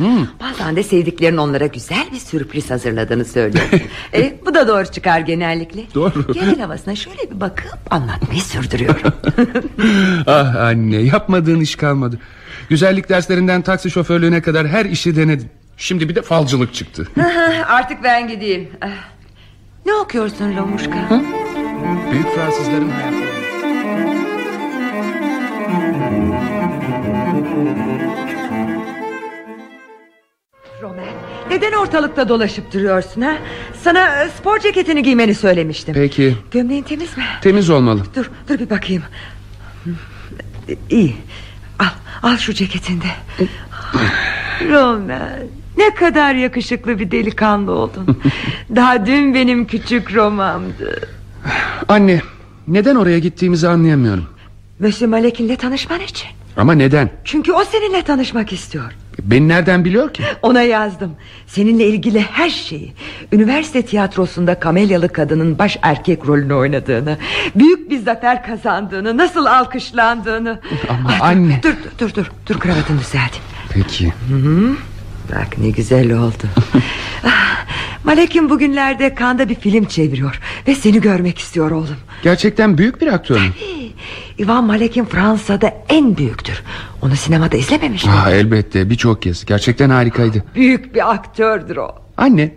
Bazen de sevdiklerin onlara güzel bir sürpriz hazırladığını söylüyorum e, Bu da doğru çıkar genellikle Doğru. Genel havasına şöyle bir bakıp anlatmayı sürdürüyorum ah anne yapmadığın iş kalmadı. Güzellik derslerinden taksi şoförlüğüne kadar her işi denedin. Şimdi bir de falcılık çıktı. Artık ben gideyim Ah, Ne okuyorsun Lomuşka? Büyük Fransızların hayatı. Roman neden ortalıkta dolaşıp duruyorsun ha? Sana e, spor ceketini giymeni söylemiştim Peki Gömleğin temiz mi? temiz olmalı. Dur dur bir bakayım İyi Al, al şu ceketinde Roman Ne kadar yakışıklı bir delikanlı oldun Daha dün benim küçük Roma'mdı Anne neden oraya gittiğimizi anlayamıyorum. Monsieur Malek'inle tanışman için Ama neden? Çünkü o seninle tanışmak istiyor Beni nereden biliyor ki? Ona yazdım Seninle ilgili her şeyi Üniversite tiyatrosunda kamelyalı kadının baş erkek rolünü oynadığını Büyük bir zafer kazandığını Nasıl alkışlandığını Ama dur, anne. Dur dur dur dur kravatını düzelteyim Peki. Hı hı. Bak ne güzel oldu Ah, Malek'in bugünlerde Kanda bir film çeviriyor Ve seni görmek istiyor oğlum Gerçekten büyük bir aktör mü? Ivan Malek'in Fransa'da en büyüktür Onu sinemada izlememiş mi? Elbette birçok kez. Gerçekten harikaydı. Büyük bir aktördür o Anne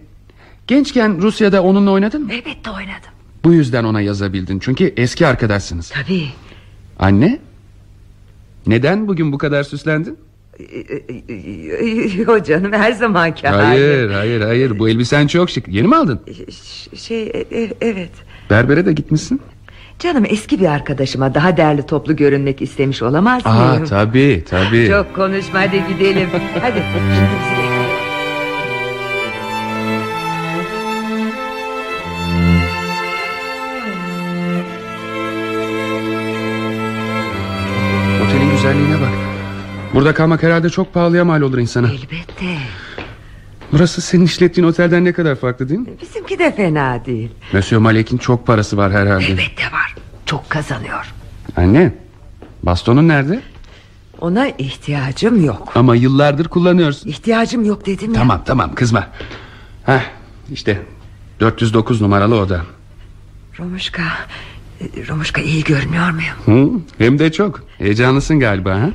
gençken Rusya'da onunla oynadın mı? Elbette oynadım Bu yüzden ona yazabildin. Çünkü eski arkadaşsınız. Tabii Anne neden bugün bu kadar süslendin? Yo canım her zamanki Hayır hayır hayır bu elbisen çok şık. Yeni mi aldın? Şey e- e- evet Berbere de gitmişsin. Canım eski bir arkadaşıma daha değerli toplu görünmek istemiş olamaz Aa mıyım? tabii tabii. Çok konuşma hadi gidelim Hadi şimdi Burada kalmak herhalde çok pahalıya mal olur insana. Elbette Burası senin işlettiğin otelden ne kadar farklı değil mi? Bizimki de fena değil Monsieur Malek'in çok parası var herhalde. Elbette var Çok kazanıyor Anne bastonun nerede? Ona ihtiyacım yok Ama yıllardır kullanıyorsun. İhtiyacım yok dedim ya Tamam tamam kızma. Heh, işte 409 numaralı oda. Romuşka Romuşka iyi görünüyor muyum? Hı, hem de çok. Heyecanlısın galiba ha?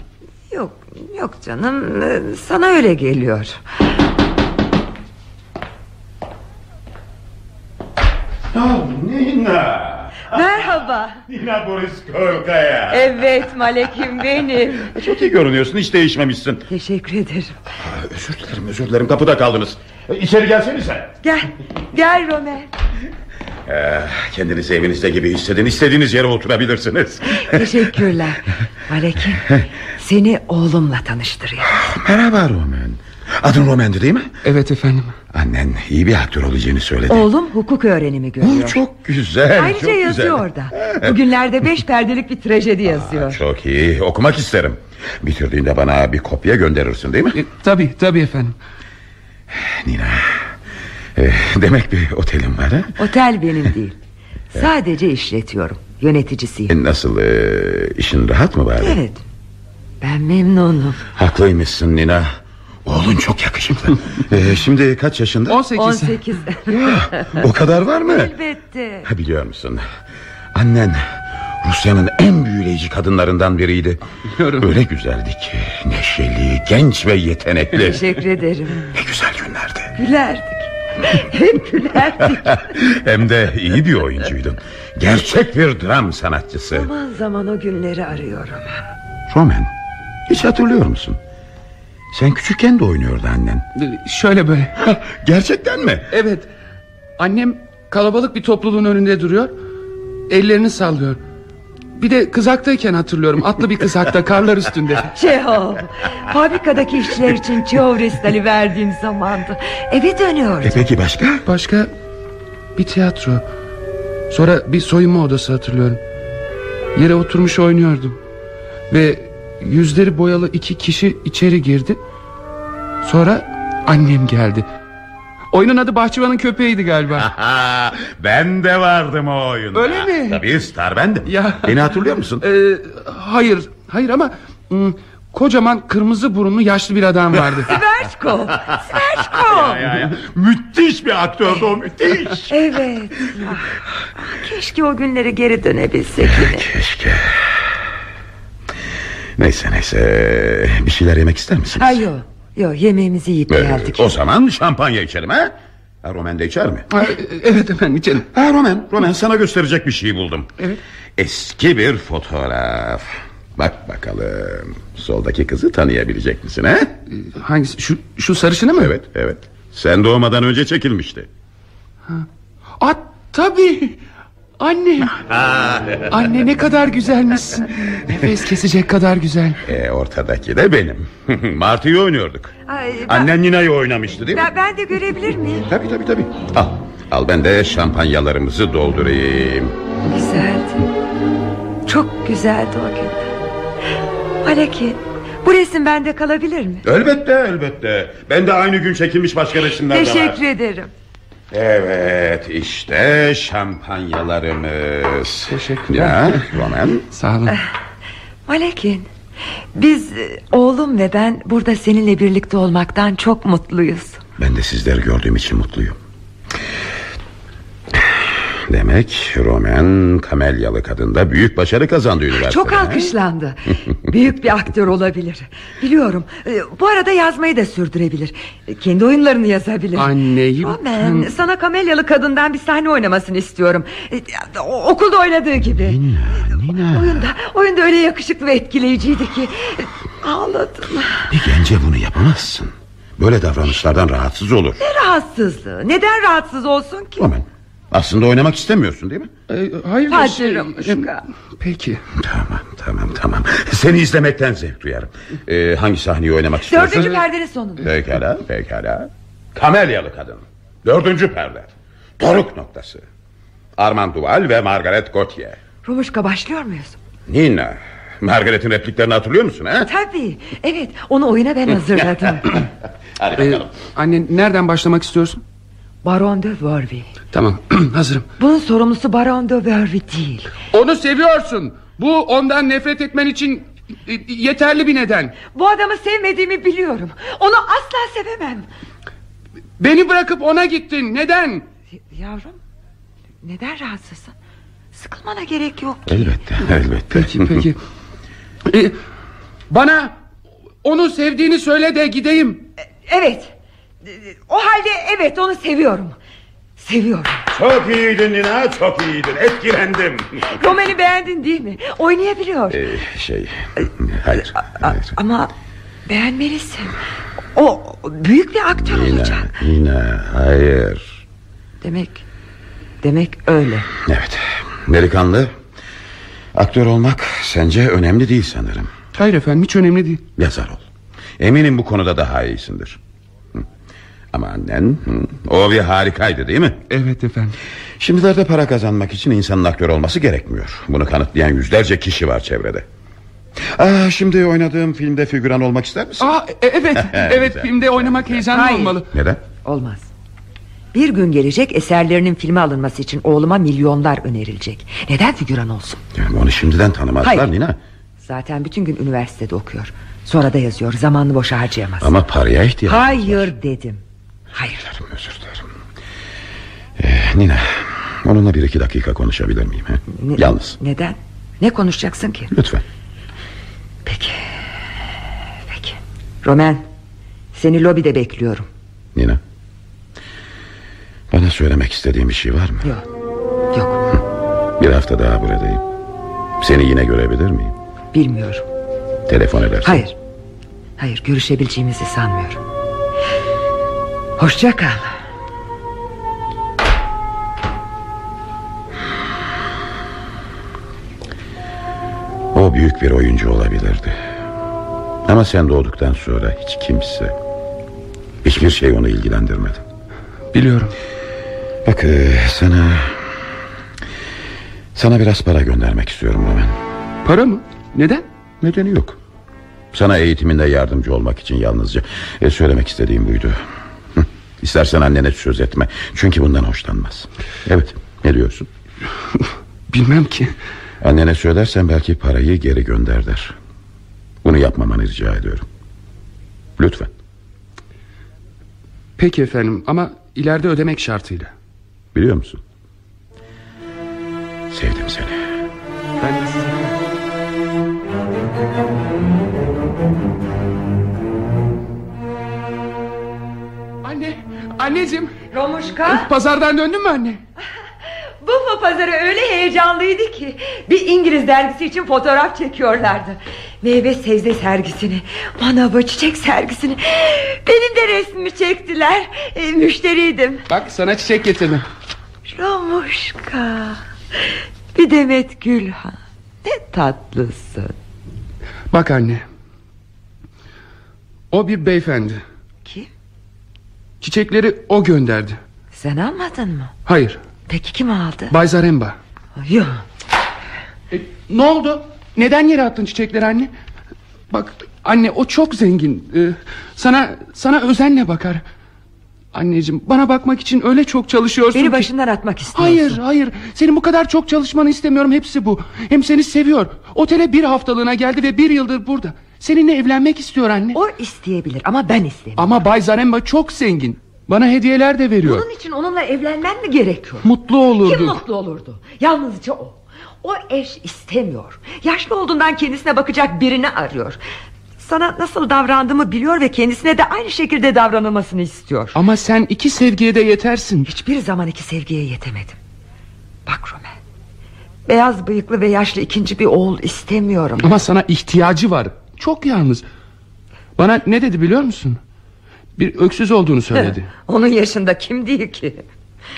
Yok yok canım e, sana öyle geliyor Nina. Merhaba Nina Boriskolkaya. Evet Malek'im benim Çok iyi görünüyorsun hiç değişmemişsin. Teşekkür ederim Özür dilerim özür dilerim kapıda kaldınız. E, İçeri gelsene sen. Gel gel Romer Eh, kendinizi evinizde gibi hissedin. İstediğiniz yere oturabilirsiniz. Teşekkürler Malek'im Seni oğlumla tanıştırayım Merhaba Roman. Adın Roman'dı değil mi? Evet efendim. Annen iyi bir aktör olacağını söyledi. Oğlum hukuk öğrenimi görüyor Oo, çok güzel. Ayrıca çok yazıyor güzel. orada Bugünlerde beş perdelik bir trajedi yazıyor Çok iyi okumak isterim. Bitirdiğinde bana bir kopya gönderirsin değil mi? E, tabii tabii efendim. Nina. Eh, demek bir otelin var ha? Otel benim değil Sadece işletiyorum Yöneticisiyim E, Nasıl eh, işin rahat mı bari? Evet Ben memnunum Haklıymışsın Nina. Oğlun çok yakışıklı. Eh, şimdi kaç yaşında? 18. 18 O kadar var mı? Elbette Ha, biliyor musun? Annen Rusya'nın en büyüleyici kadınlarından biriydi. Biliyorum. Öyle güzeldi ki. Neşeli, genç ve yetenekli. Teşekkür ederim Ne güzel günlerdi. Gülerdik Hep gülerdik Hem de iyi bir oyuncuydun. Gerçek bir dram sanatçısı. Zaman zaman o günleri arıyorum Roman, hiç hatırlıyor musun? Sen küçükken de oynuyordu annen. E, Şöyle böyle. Gerçekten mi? Evet. Annem kalabalık bir topluluğun önünde duruyor. Ellerini sallıyor. Bir de kızaktayken hatırlıyorum. Atlı bir kızakta karlar üstünde. Çehov Fabrikadaki işçiler için Çehov restali verdiğim zamandı Eve dönüyordu E peki başka? Başka bir tiyatro. Sonra bir soyunma odası hatırlıyorum. Yere oturmuş oynuyordum. Ve yüzleri boyalı iki kişi içeri girdi. Sonra annem geldi. Oyunun adı Bahçıvan'ın köpeğiydi galiba. ben de vardım o oyunda. Öyle mi? Tabii star bendim. Ya. Beni hatırlıyor musun? Ee, hayır, hayır ama hmm, kocaman kırmızı burunlu yaşlı bir adam vardı. Sverçko. Sverçko. Ya, ya, ya. Müthiş bir aktördü o müthiş. Evet. Ah, Keşke o günlere geri dönebilsek yine. Keşke. Neyse neyse. Bir şeyler yemek ister misiniz? Ay yok. Yemeğimizi yiyip Ee, geldik. o zaman şampanya içelim ha? ha Roman de içer mi? Ha, evet efendim içelim. Ha Roman, Roman sana gösterecek bir şey buldum. Evet. Eski bir fotoğraf. Bak bakalım. Soldaki kızı tanıyabilecek misin ha? Hangisi? Şu, şu sarışını mı? Evet, evet. Sen doğmadan önce çekilmişti. Aa, tabii. Anne. Anne ne kadar güzelmişsin. Nefes kesecek kadar güzel. E, ortadaki de benim. Martı'yı oynuyorduk. Ay, ben, Annen Nina'yı oynamıştı değil mi? ben, ben de görebilir miyim? Tabii tabii tabii. Al, al ben de şampanyalarımızı doldurayım. Güzeldi. Çok güzeldi o gün. Maleki bu resim bende kalabilir mi? Elbette elbette. Ben de aynı gün çekilmiş başka resimler de var. Teşekkür ederim. Evet işte şampanyalarımız. Teşekkürler. Ya Roman. Sağ olun. Malekin biz e, oğlum ve ben burada seninle birlikte olmaktan çok mutluyuz. Ben de sizleri gördüğüm için mutluyum. Demek Roman Kamelyalı kadında büyük başarı kazandı üniversitede. Çok alkışlandı. Büyük bir aktör olabilir. Biliyorum. E, Bu arada yazmayı da sürdürebilir. E, Kendi oyunlarını yazabilir. Anneyi... Roman sana kamelyalı kadından bir sahne oynamasını istiyorum. E, o- Okulda oynadığı gibi. Nina. Oyunda, oyunda öyle yakışıklı ve etkileyiciydi ki ağladım. Bir gence bunu yapamazsın. Böyle davranışlardan rahatsız olur. Ne rahatsızlığı? Neden rahatsız olsun ki? Roman aslında oynamak istemiyorsun değil mi? Ee, hayır şey... Ramuşka. Peki. Tamam tamam tamam. Seni izlemekten zevk duyarım. Ee, hangi sahneyi oynamak istiyorsun? Dördüncü perdenin sonunda. Pekala pekala. Kamelyalı kadın. Dördüncü perde. Doruk noktası. Armand Duval ve Margaret Gautier. Romuşka başlıyor muyuz? Nina. Margaret'in repliklerini hatırlıyor musun ha? Tabii. Evet onu oyuna ben hazırladım. Hadi Ee, bakalım. anne nereden başlamak istiyorsun? Baron de Vervi. Tamam hazırım. Bunun sorumlusu Baron de Vervi değil. Onu seviyorsun. Bu ondan nefret etmen için e, yeterli bir neden. Bu adamı sevmediğimi biliyorum. Onu asla sevemem. Beni bırakıp ona gittin. Neden? Yavrum neden rahatsızsın? Sıkılmana gerek yok ki. Elbette elbette. Peki peki. Ee, bana onu sevdiğini söyle de gideyim. Evet. O halde evet onu seviyorum. Seviyorum. Çok iyiydin Nina çok iyiydin. Etkilendim. Roman'ı beğendin değil mi? Oynayabiliyor. Ee, şey hayır. hayır. Ama beğenmelisin. O büyük bir aktör Nina, olacak. Nina hayır. Demek demek öyle. Evet delikanlı Aktör olmak sence önemli değil sanırım Hayır efendim hiç önemli değil Yazar ol Eminim bu konuda daha iyisindir. Ama annen hı, O bir harikaydı değil mi Evet efendim Şimdilerde para kazanmak için insanın aktör olması gerekmiyor Bunu kanıtlayan yüzlerce kişi var çevrede Aa, Şimdi oynadığım filmde figüran olmak ister misin Aa, e- evet evet Güzel. filmde oynamak heyecanlı Hayır. olmalı Neden Olmaz. Bir gün gelecek eserlerinin filme alınması için oğluma milyonlar önerilecek. Neden figüran olsun? yani Onu şimdiden tanımazlar Hayır. Nina Zaten bütün gün üniversitede okuyor. Sonra da yazıyor. Zamanını boşa harcayamaz. Ama paraya ihtiyaç Hayır dedim. Hayır. Özür dilerim Ee, Nina Onunla bir iki dakika konuşabilir miyim he? Ne- Yalnız Neden? Ne konuşacaksın ki? lütfen Peki. Peki. Roman. Seni lobide bekliyorum. Nina Bana söylemek istediğin bir şey var mı Yok. Yok. Bir hafta daha buradayım Seni yine görebilir miyim Bilmiyorum. Telefon edersin Hayır. Hayır görüşebileceğimizi sanmıyorum. Hoşça kal. O büyük bir oyuncu olabilirdi Ama sen doğduktan sonra hiç kimse Hiçbir şey onu ilgilendirmedi Biliyorum Bak e, sana Sana biraz para göndermek istiyorum Roman Para mı? Neden? Nedeni yok Sana eğitiminde yardımcı olmak için yalnızca e, Söylemek istediğim buydu İstersen annene söz etme. Çünkü bundan hoşlanmaz. Evet ne diyorsun? Bilmem ki. Annene söylersen belki parayı geri gönder der. Bunu yapmamanı rica ediyorum. Lütfen. Peki efendim ama ileride ödemek şartıyla. Biliyor musun? Sevdim seni Anneciğim Romuşka? Pazardan döndün mü anne? Buffalo pazarı öyle heyecanlıydı ki Bir İngiliz dergisi için fotoğraf çekiyorlardı. Meyve sebze sergisini Manavı çiçek sergisini Benim de resmimi çektiler. E, Müşteriydim. Bak sana çiçek getirdim. Romuşka Bir demet Gülhan Ne tatlısın. Bak anne O bir beyefendi? Çiçekleri o gönderdi. Sen almadın mı? Hayır. Peki kim aldı? Bay Zaremba. Yok. E, Ne oldu? Neden yere attın çiçekleri anne? Bak anne o çok zengin. Ee, Sana sana özenle bakar. Anneciğim bana bakmak için öyle çok çalışıyorsun Beni ki... başından atmak istiyorsun. Hayır hayır. Senin bu kadar çok çalışmanı istemiyorum. Hepsi bu. Hem seni seviyor. Otele bir haftalığına geldi ve bir yıldır burada Seninle evlenmek istiyor anne. O isteyebilir ama ben istemiyorum. Ama Bay Zaremba çok zengin. Bana hediyeler de veriyor. Bunun için onunla evlenmen mi gerekiyor? Mutlu olurduk Kim mutlu olurdu? Yalnızca o. O eş istemiyor. Yaşlı olduğundan kendisine bakacak birini arıyor. Sana nasıl davrandığımı biliyor ve kendisine de aynı şekilde davranılmasını istiyor. Ama sen iki sevgiye de yetersin. Hiçbir zaman iki sevgiye yetemedim. Bak Roman Beyaz bıyıklı ve yaşlı ikinci bir oğul istemiyorum. Ama sana ihtiyacı var Çok yalnız. Bana ne dedi biliyor musun? Bir öksüz olduğunu söyledi. Onun yaşında kim değil ki?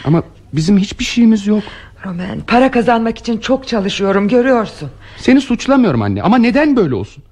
Ama bizim hiçbir şeyimiz yok. Roman para kazanmak için çok çalışıyorum görüyorsun. Seni suçlamıyorum anne ama neden böyle olsun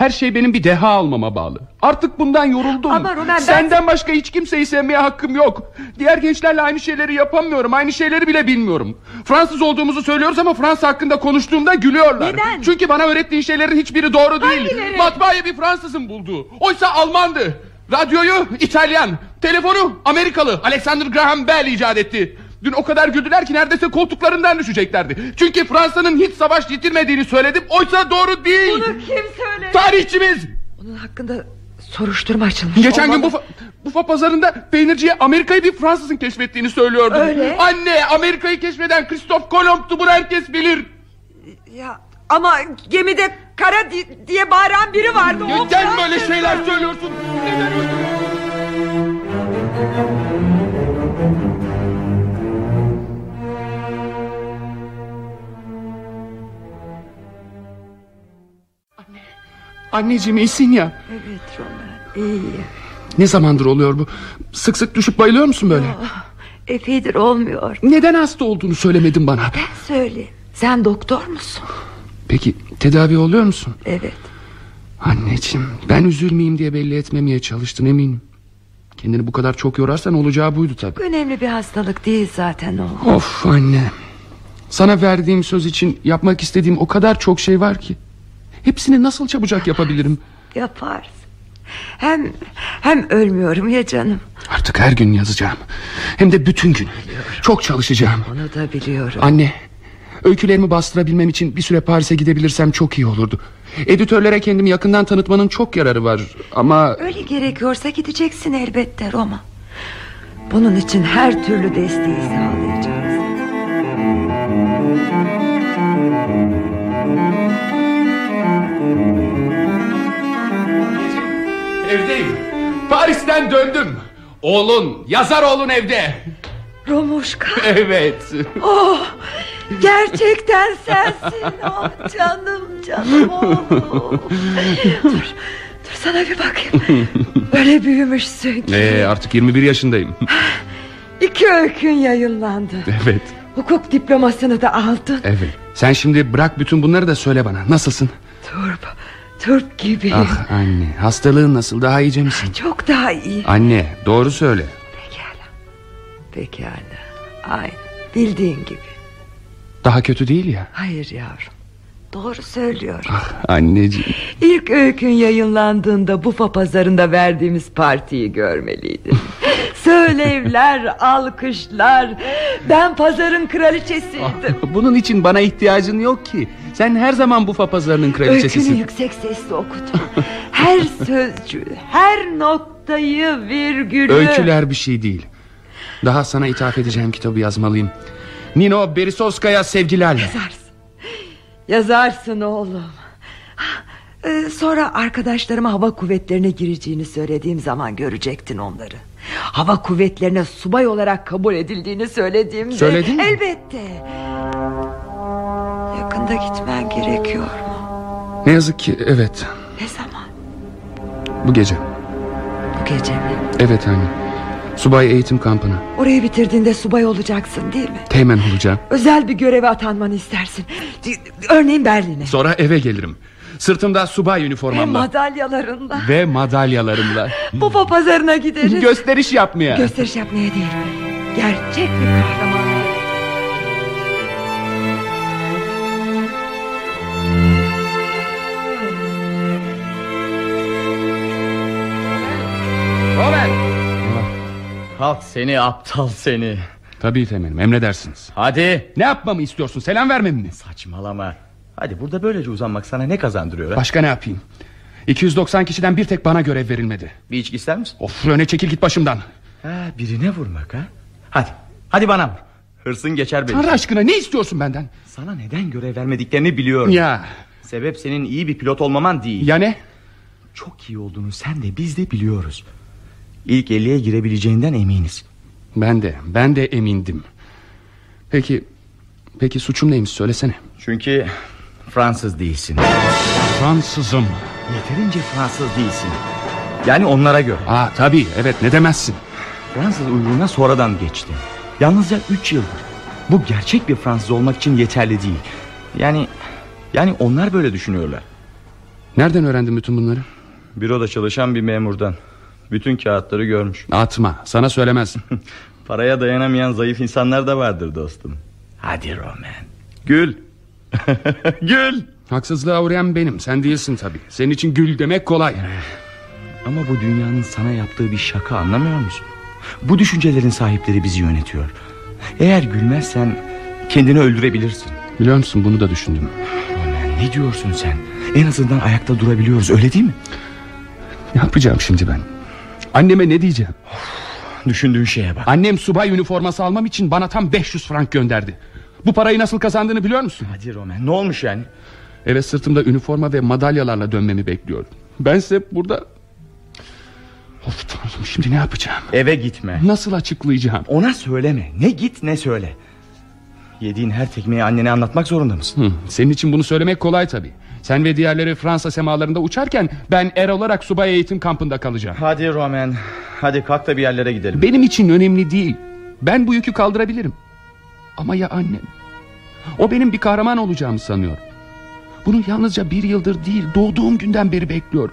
her şey benim bir deha almama bağlı. Artık bundan yoruldum. Ama Roman ben... Senden başka hiç kimseyi sevmeye hakkım yok. Diğer gençlerle aynı şeyleri yapamıyorum. Aynı şeyleri bile bilmiyorum. Fransız olduğumuzu söylüyoruz ama Fransa hakkında konuştuğumda gülüyorlar. Neden? Çünkü bana öğrettiğin şeylerin hiçbiri doğru değil. Hangileri? Matbaayı bir Fransızın buldu. Oysa Almandı. Radyoyu İtalyan Telefonu Amerikalı Alexander Graham Bell icat etti Dün o kadar güldüler ki neredeyse koltuklarından düşeceklerdi. Çünkü Fransa'nın hiç savaş yitirmediğini söyledim. Oysa doğru değil. Bunu kim söyledi? Tarihçimiz. Onun hakkında soruşturma açılmış. Geçen gün olmalı. Bufa, pazarında peynirciye Amerika'yı bir Fransızın keşfettiğini söylüyordu. Öyle. Anne Amerika'yı keşfeden Christoph Kolomb'tu bunu herkes bilir. Ya ama gemide kara di- diye bağıran biri vardı. Neden böyle şeyler söylüyorsun? Neden öyle? Anneciğim iyisin ya. Evet Roman iyiyim. Ne zamandır oluyor bu? Sık sık düşüp bayılıyor musun böyle? Epeydir olmuyor. Neden hasta olduğunu söylemedin bana? Ben söyle. Sen doktor musun? Peki tedavi oluyor musun? Evet. Anneciğim ben üzülmeyeyim diye belli etmemeye çalıştın eminim. Kendini bu kadar çok yorarsan olacağı buydu tabii. Önemli bir hastalık değil zaten o. Of anne. Sana verdiğim söz için yapmak istediğim o kadar çok şey var ki. Hepsini nasıl çabucak yapabilirim? Yaparsın. Hem hem ölmüyorum ya canım. Artık her gün yazacağım. Hem de bütün gün. Çok çalışacağım. Onu da biliyorum. Anne, öykülerimi bastırabilmem için bir süre Paris'e gidebilirsem çok iyi olurdu. Editörlere kendimi yakından tanıtmanın çok yararı var ama... Öyle gerekiyorsa gideceksin elbette Roma. Bunun için her türlü desteği sağlayacağız. Evdeyim. Paris'ten döndüm. Oğlun, yazar oğlun evde. Romuşka. Evet. Oh, gerçekten sensin. Oh, canım canım. Oh. dur, dur sana bir bakayım. Öyle büyümüşsün ki. Ee, artık 21 yaşındayım. İki öykün yayınlandı. evet, Hukuk diplomasını da aldın. evet. Sen şimdi bırak bütün bunları da söyle bana. Nasılsın? Turp, turp gibi. Ah anne, hastalığın nasıl? Daha iyice misin? Çok daha iyi. Anne, doğru söyle. Pekala. Aynı. Bildiğin gibi. Daha kötü değil ya. Hayır yavrum. Doğru söylüyor. Ah anneciğim. İlk öykün yayınlandığında Bufa pazarında verdiğimiz partiyi görmeliydin. Söyle alevler, alkışlar. Ben pazarın kraliçesiydim. Bunun için bana ihtiyacın yok ki. Sen her zaman bu pazarının Öykünü kraliçesisin. yüksek sesle okudum. Her sözcüğü, her noktayı, virgülü. Öyküler bir şey değil. Daha sana ithaf edeceğim kitabı yazmalıyım. Nino Berisovskaya sevgilerle. Yazarsın. Yazarsın oğlum. Ee, Sonra arkadaşlarıma hava kuvvetlerine gireceğini söylediğim zaman görecektin onları. Hava kuvvetlerine subay olarak kabul edildiğini söylediğimde... Söyledin mi? Elbette. Yakında gitmen gerekiyor mu? Ne yazık ki evet. Ne zaman? Bu gece. Bu gece mi? Evet anne. Subay eğitim kampına. Orayı bitirdiğinde subay olacaksın değil mi? Teğmen olacağım. Özel bir göreve atanmanı istersin. Örneğin Berlin'e. Sonra eve gelirim. Sırtımda subay Ve üniformamla. madalyalarınla. Ve madalyalarımla. Baba pazarına gideriz. Gösteriş yapmaya. Gösteriş yapmaya değil. Gerçek bir kahraman. Kalk seni aptal seni. Tabii temenim emredersiniz. Hadi. Ne yapmamı istiyorsun selam vermemi mi? Saçmalama. Hadi burada böylece uzanmak sana ne kazandırıyor? ha? Başka ne yapayım? 290 kişiden bir tek bana görev verilmedi. Bir içki ister misin? Of öne çekil git başımdan. Ha, birine vurmak ha? Hadi. Hadi bana vur. Hırsın geçer benim. Tanrı aşkına ne istiyorsun benden? Sana neden görev vermediklerini biliyorum. Ya. Sebep senin iyi bir pilot olmaman değil. Ya ne? Çok iyi olduğunu sen de biz de biliyoruz. İlk 50'ye girebileceğinden eminiz. Ben de ben de emindim. Peki peki suçum neymiş söylesene. Çünkü Fransız değilsin. Fransızım. Yeterince Fransız değilsin. Yani onlara göre. Aa tabii evet ne demezsin. Fransız uyruğuna sonradan geçtin. Yalnızca 3 yıldır. Bu gerçek bir Fransız olmak için yeterli değil. Yani yani onlar böyle düşünüyorlar. Nereden öğrendin bütün bunları? Büroda çalışan bir memurdan. Bütün kağıtları görmüş. Atma sana söylemez. Paraya dayanamayan zayıf insanlar da vardır dostum. Hadi Roman. Gül. Gül. Haksızlığa uğrayan benim sen değilsin tabii. Senin için gül demek kolay. Ama bu dünyanın sana yaptığı bir şaka anlamıyor musun? Bu düşüncelerin sahipleri bizi yönetiyor. Eğer gülmezsen kendini öldürebilirsin. Biliyor musun bunu da düşündüm. Roman ne diyorsun sen? En azından ayakta durabiliyoruz öyle değil mi? Ne yapacağım şimdi ben? Anneme ne diyeceğim? Düşündüğün şeye bak. Annem subay üniforması almam için bana tam 500 frank gönderdi. Bu parayı nasıl kazandığını biliyor musun? Hadi Roman ne olmuş yani? Eve sırtımda üniforma ve madalyalarla dönmemi bekliyor. Bense burada... Of tanrım şimdi ne yapacağım? Eve gitme. Nasıl açıklayacağım? Ona söyleme. Ne git ne söyle. Yediğin her tekmeyi annene anlatmak zorunda mısın? Hı, senin için bunu söylemek kolay tabii. Sen ve diğerleri Fransa semalarında uçarken ben er olarak subay eğitim kampında kalacağım. Hadi Roman. Hadi kalk da bir yerlere gidelim. Benim için önemli değil. Ben bu yükü kaldırabilirim. Ama ya annem? O benim bir kahraman olacağımı sanıyor. Bunu yalnızca bir yıldır değil doğduğum günden beri bekliyor.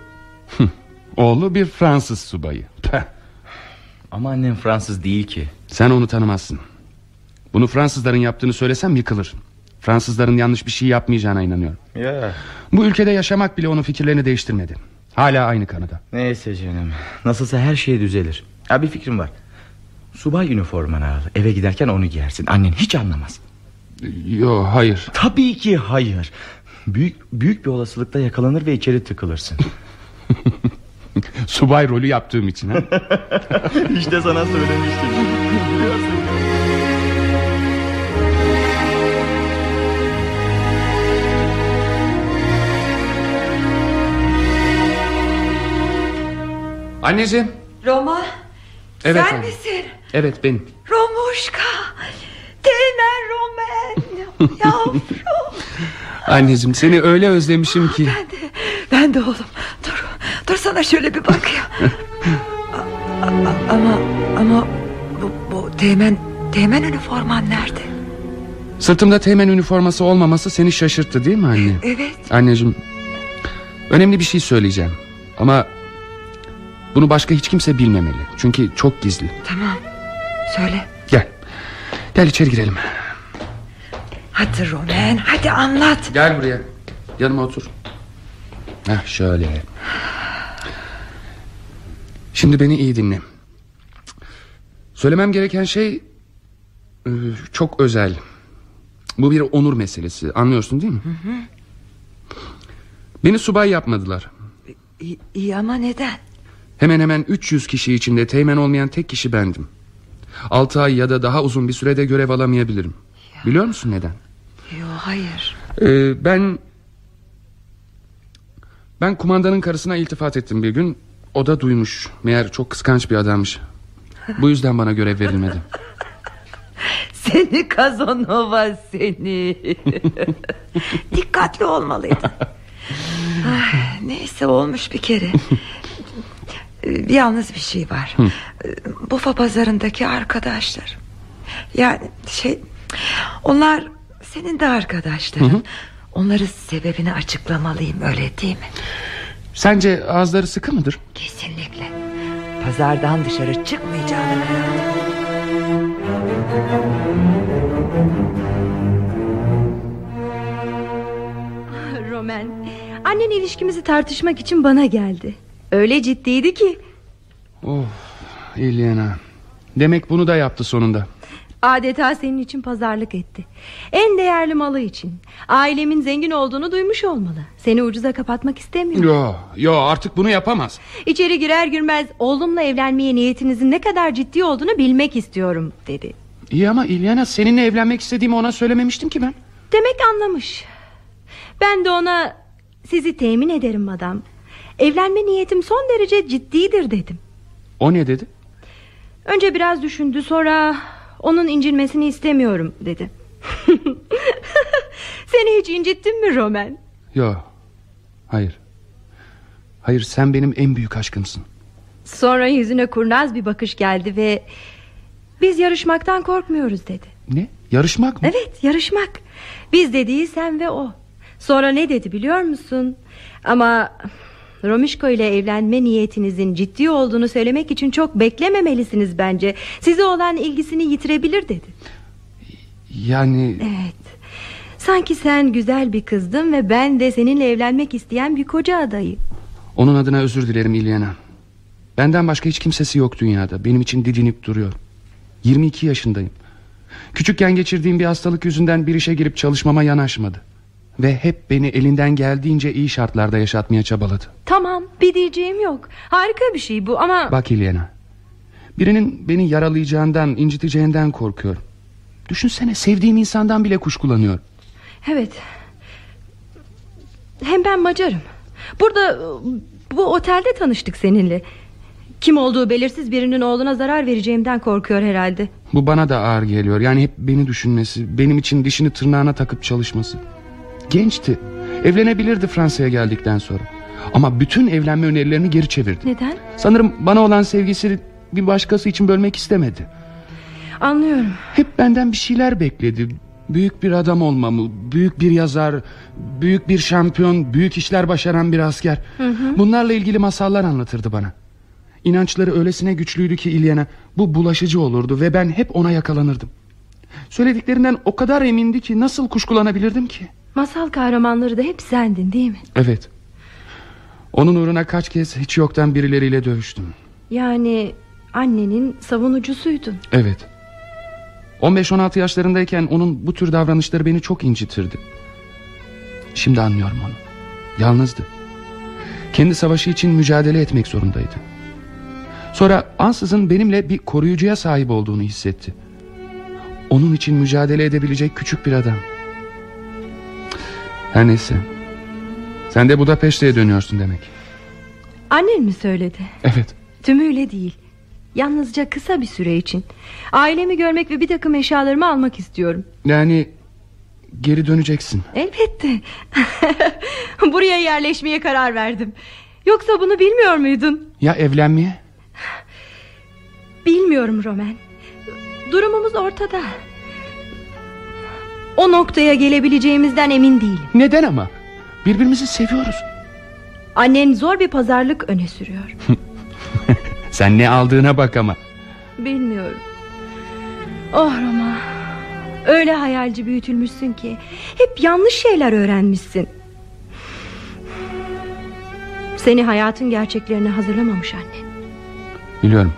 Oğlu bir Fransız subayı. Peh. Ama annem Fransız değil ki. Sen onu tanımazsın. Bunu Fransızların yaptığını söylesem yıkılır. Fransızların yanlış bir şey yapmayacağına inanıyor. Ya. Bu ülkede yaşamak bile onun fikirlerini değiştirmedi. Hala aynı kanıda. Neyse canım. Nasılsa her şey düzelir. Ha bir fikrim var. Subay üniformanı al. Eve giderken onu giyersin. Annen hiç anlamaz. Yo hayır. Tabii ki hayır. Büyük büyük bir olasılıkla yakalanır ve içeri tıkılırsın. Subay rolü yaptığım için ha? işte sana söylemiştim. Anneciğim. Roma Evet sen anne. misin? Evet benim. Romuşka. Teğmen Roman. Yavrum. Anneciğim seni öyle özlemişim ki. ben de, ben de oğlum. Dur, dur sana şöyle bir bakayım. A- a- ama ama bu, bu teğmen, teğmen üniforman nerede? Sırtımda teğmen üniforması olmaması seni şaşırttı değil mi anne? Evet. Anneciğim önemli bir şey söyleyeceğim. Ama bunu başka hiç kimse bilmemeli. Çünkü çok gizli. Tamam. Söyle. Gel. Gel içeri girelim. Hadi Roman, hadi anlat. Gel buraya. Yanıma otur. Heh, şöyle. Şimdi beni iyi dinle. Söylemem gereken şey e, çok özel. Bu bir onur meselesi. Anlıyorsun değil mi? Hı hı. Beni subay yapmadılar. İyi, iyi ama neden? Hemen hemen 300 kişi içinde teğmen olmayan tek kişi bendim. 6 ay ya da daha uzun bir sürede görev alamayabilirim. Biliyor musun neden? Yok hayır. Ee, ben ben kumandanın karısına iltifat ettim bir gün. O da duymuş. Meğer çok kıskanç bir adammış. Bu yüzden bana görev verilmedi. Seni Kazanova seni. Dikkatli olmalıydın. Ay, neyse olmuş bir kere. Ee, Yalnız bir şey var. Hı. Ee, Bufa pazarındaki arkadaşlar. Yani şey onlar senin de arkadaşların. Hı hı. Onları sebebini açıklamalıyım öyle değil mi? Sence ağızları sıkı mıdır? Kesinlikle. Pazardan dışarı çıkmayacağını herhalde. Roman Annen ilişkimizi tartışmak için bana geldi Öyle ciddiydi ki. Of İlyana. Demek bunu da yaptı sonunda. Adeta senin için pazarlık etti. En değerli malı için. Ailemin zengin olduğunu duymuş olmalı. Seni ucuza kapatmak istemiyor. Yo, yo artık bunu yapamaz. İçeri girer girmez Oğlumla evlenmeye niyetinizin ne kadar ciddi olduğunu bilmek istiyorum dedi. İyi ama İlyana seninle evlenmek istediğimi ona söylememiştim ki ben. Demek anlamış. Ben de ona Sizi temin ederim madam Evlenme niyetim son derece ciddidir dedim. O ne dedi? Önce biraz düşündü sonra Onun incinmesini istemiyorum dedi. Seni hiç incittim mi Roman? Yo Hayır. Hayır sen benim en büyük aşkımsın. Sonra yüzüne kurnaz bir bakış geldi ve Biz yarışmaktan korkmuyoruz dedi. Ne? Yarışmak mı? Evet yarışmak. Biz dediği sen ve o. Sonra ne dedi biliyor musun? Ama Romişko ile evlenme niyetinizin ciddi olduğunu söylemek için çok beklememelisiniz bence. Size olan ilgisini yitirebilir dedi. Yani Evet. Sanki sen güzel bir kızdın ve ben de seninle evlenmek isteyen bir koca adayım. Onun adına özür dilerim İlyana. Benden başka hiç kimsesi yok dünyada. Benim için didinip duruyor. 22 yaşındayım. Küçükken geçirdiğim bir hastalık yüzünden bir işe girip çalışmama yanaşmadı Ve hep beni elinden geldiğince iyi şartlarda yaşatmaya çabaladı. Tamam bir diyeceğim yok. Harika bir şey bu ama Bak İlyana Birinin beni yaralayacağından inciteceğinden korkuyorum. Düşünsene sevdiğim insandan bile kuşkulanıyorum Evet. Hem ben Macarım. Burada bu otelde tanıştık seninle. Kim olduğu belirsiz birinin oğluna zarar vereceğimden korkuyor herhalde. Bu bana da ağır geliyor. Yani hep beni düşünmesi Benim için dişini tırnağına takıp çalışması Gençti. Evlenebilirdi Fransa'ya geldikten sonra. Ama bütün evlenme önerilerini geri çevirdi. Neden? Sanırım bana olan sevgisini bir başkası için bölmek istemedi. Anlıyorum. Hep benden bir şeyler bekledi. Büyük bir adam olmamı Büyük bir yazar Büyük bir şampiyon Büyük işler başaran bir asker. Hı hı. Bunlarla ilgili masallar anlatırdı bana. İnançları öylesine güçlüydü ki İlyana Bu bulaşıcı olurdu ve ben hep ona yakalanırdım. Söylediklerinden o kadar emindi ki Nasıl kuşkulanabilirdim ki Masal kahramanları da hep sendin değil mi? Evet Onun uğruna kaç kez hiç yoktan birileriyle dövüştüm Yani annenin savunucusuydun Evet 15-16 yaşlarındayken onun bu tür davranışları beni çok incitirdi. Şimdi anlıyorum onu. Yalnızdı. Kendi savaşı için mücadele etmek zorundaydı. Sonra ansızın benimle bir koruyucuya sahip olduğunu hissetti. Onun için mücadele edebilecek küçük bir adam. Her neyse. Sen de Budapeşte'ye dönüyorsun demek. Annen mi söyledi? Evet. Tümüyle değil Yalnızca kısa bir süre için Ailemi görmek ve bir takım eşyalarımı almak istiyorum Yani geri döneceksin. Elbette Buraya yerleşmeye karar verdim Yoksa bunu bilmiyor muydun? Ya evlenmeye? Bilmiyorum Roman Durumumuz ortada O noktaya gelebileceğimizden emin değilim Neden ama? Birbirimizi seviyoruz. Annen zor bir pazarlık öne sürüyor Sen ne aldığına bak ama. Bilmiyorum Oh Roma Öyle hayalci büyütülmüşsün ki Hep yanlış şeyler öğrenmişsin Seni hayatın gerçeklerine hazırlamamış annen Biliyorum.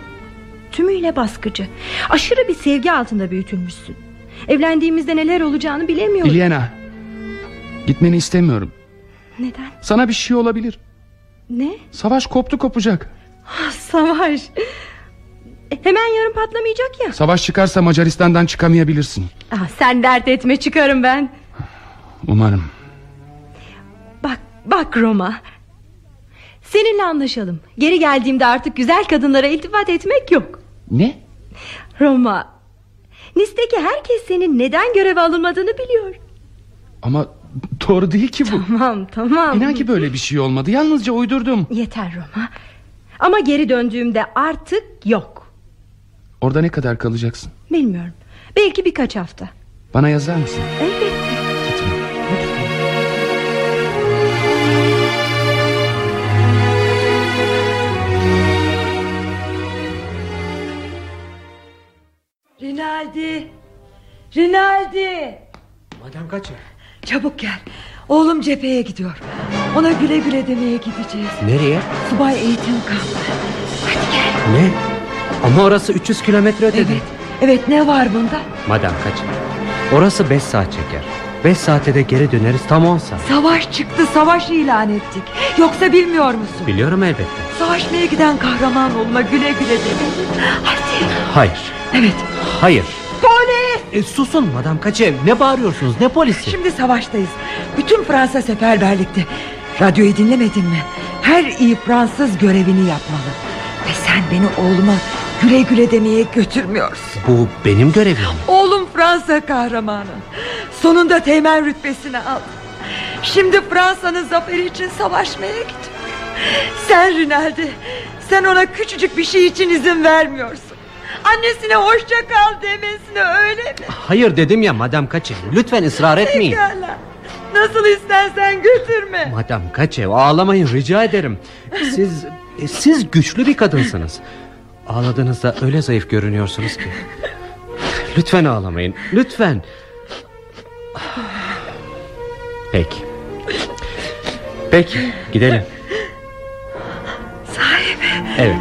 Tümüyle baskıcı. Aşırı bir sevgi altında büyütülmüşsün. Evlendiğimizde neler olacağını bilemiyorum. İlyana. Gitmeni istemiyorum. Neden? Sana bir şey olabilir. Ne? Savaş koptu kopacak. Ah, Savaş. E, Hemen yarın patlamayacak ya. Savaş çıkarsa Macaristan'dan çıkamayabilirsin. Ah, sen dert etme çıkarım ben. Umarım. Bak bak Roma. Seninle anlaşalım. Geri geldiğimde artık güzel kadınlara iltifat etmek yok. Ne? Roma. Nice'deki herkes senin neden göreve alınmadığını biliyor. Ama doğru değil ki bu. Tamam tamam. İnan ki böyle bir şey olmadı. Yalnızca uydurdum. Yeter Roma. Ama geri döndüğümde artık yok. Orada ne kadar kalacaksın? Bilmiyorum. Belki birkaç hafta. Bana yazar mısın? Elbette. Rinaldi. Rinaldi. Madem kaçın. Çabuk gel. Oğlum cepheye gidiyor. Ona güle güle demeye gideceğiz. Nereye? Subay eğitim kampı. Ne? Ama orası 300 kilometre ötede. Evet. Evet ne var bunda? Madem kaçın. Orası 5 saat çeker. 5 saate de geri döneriz tam 10 saat. Savaş çıktı savaş ilan ettik. Yoksa bilmiyor musun? Biliyorum elbette. Savaşmaya giden kahraman oğluma güle güle demeli. Hadi. Hayır. Evet. Hayır. Polis! E, susun Madam Kaçev. Ne bağırıyorsunuz? Ne polisi? Şimdi savaştayız. Bütün Fransa seferberlikte. Radyoyu dinlemedin mi? Her iyi Fransız görevini yapmalı. Ve sen beni oğluma güle güle demeye götürmüyorsun. Bu benim görevim. Oğlum Fransa kahramanı. Sonunda teğmen rütbesini aldı. Şimdi Fransa'nın zaferi için savaşmaya gidiyor. Sen Rinaldi, sen ona küçücük bir şey için izin vermiyorsun. Annesine hoşça kal demesine öyle mi? Hayır dedim ya Madam Kaçev. Lütfen ısrar etmeyin. Pekala. Nasıl istersen götürme. Madam Kaçev ağlamayın rica ederim. Siz e, siz güçlü bir kadınsınız. Ağladığınızda öyle zayıf görünüyorsunuz ki. Lütfen ağlamayın. Lütfen. Peki. Peki gidelim. Sahi mi? Evet.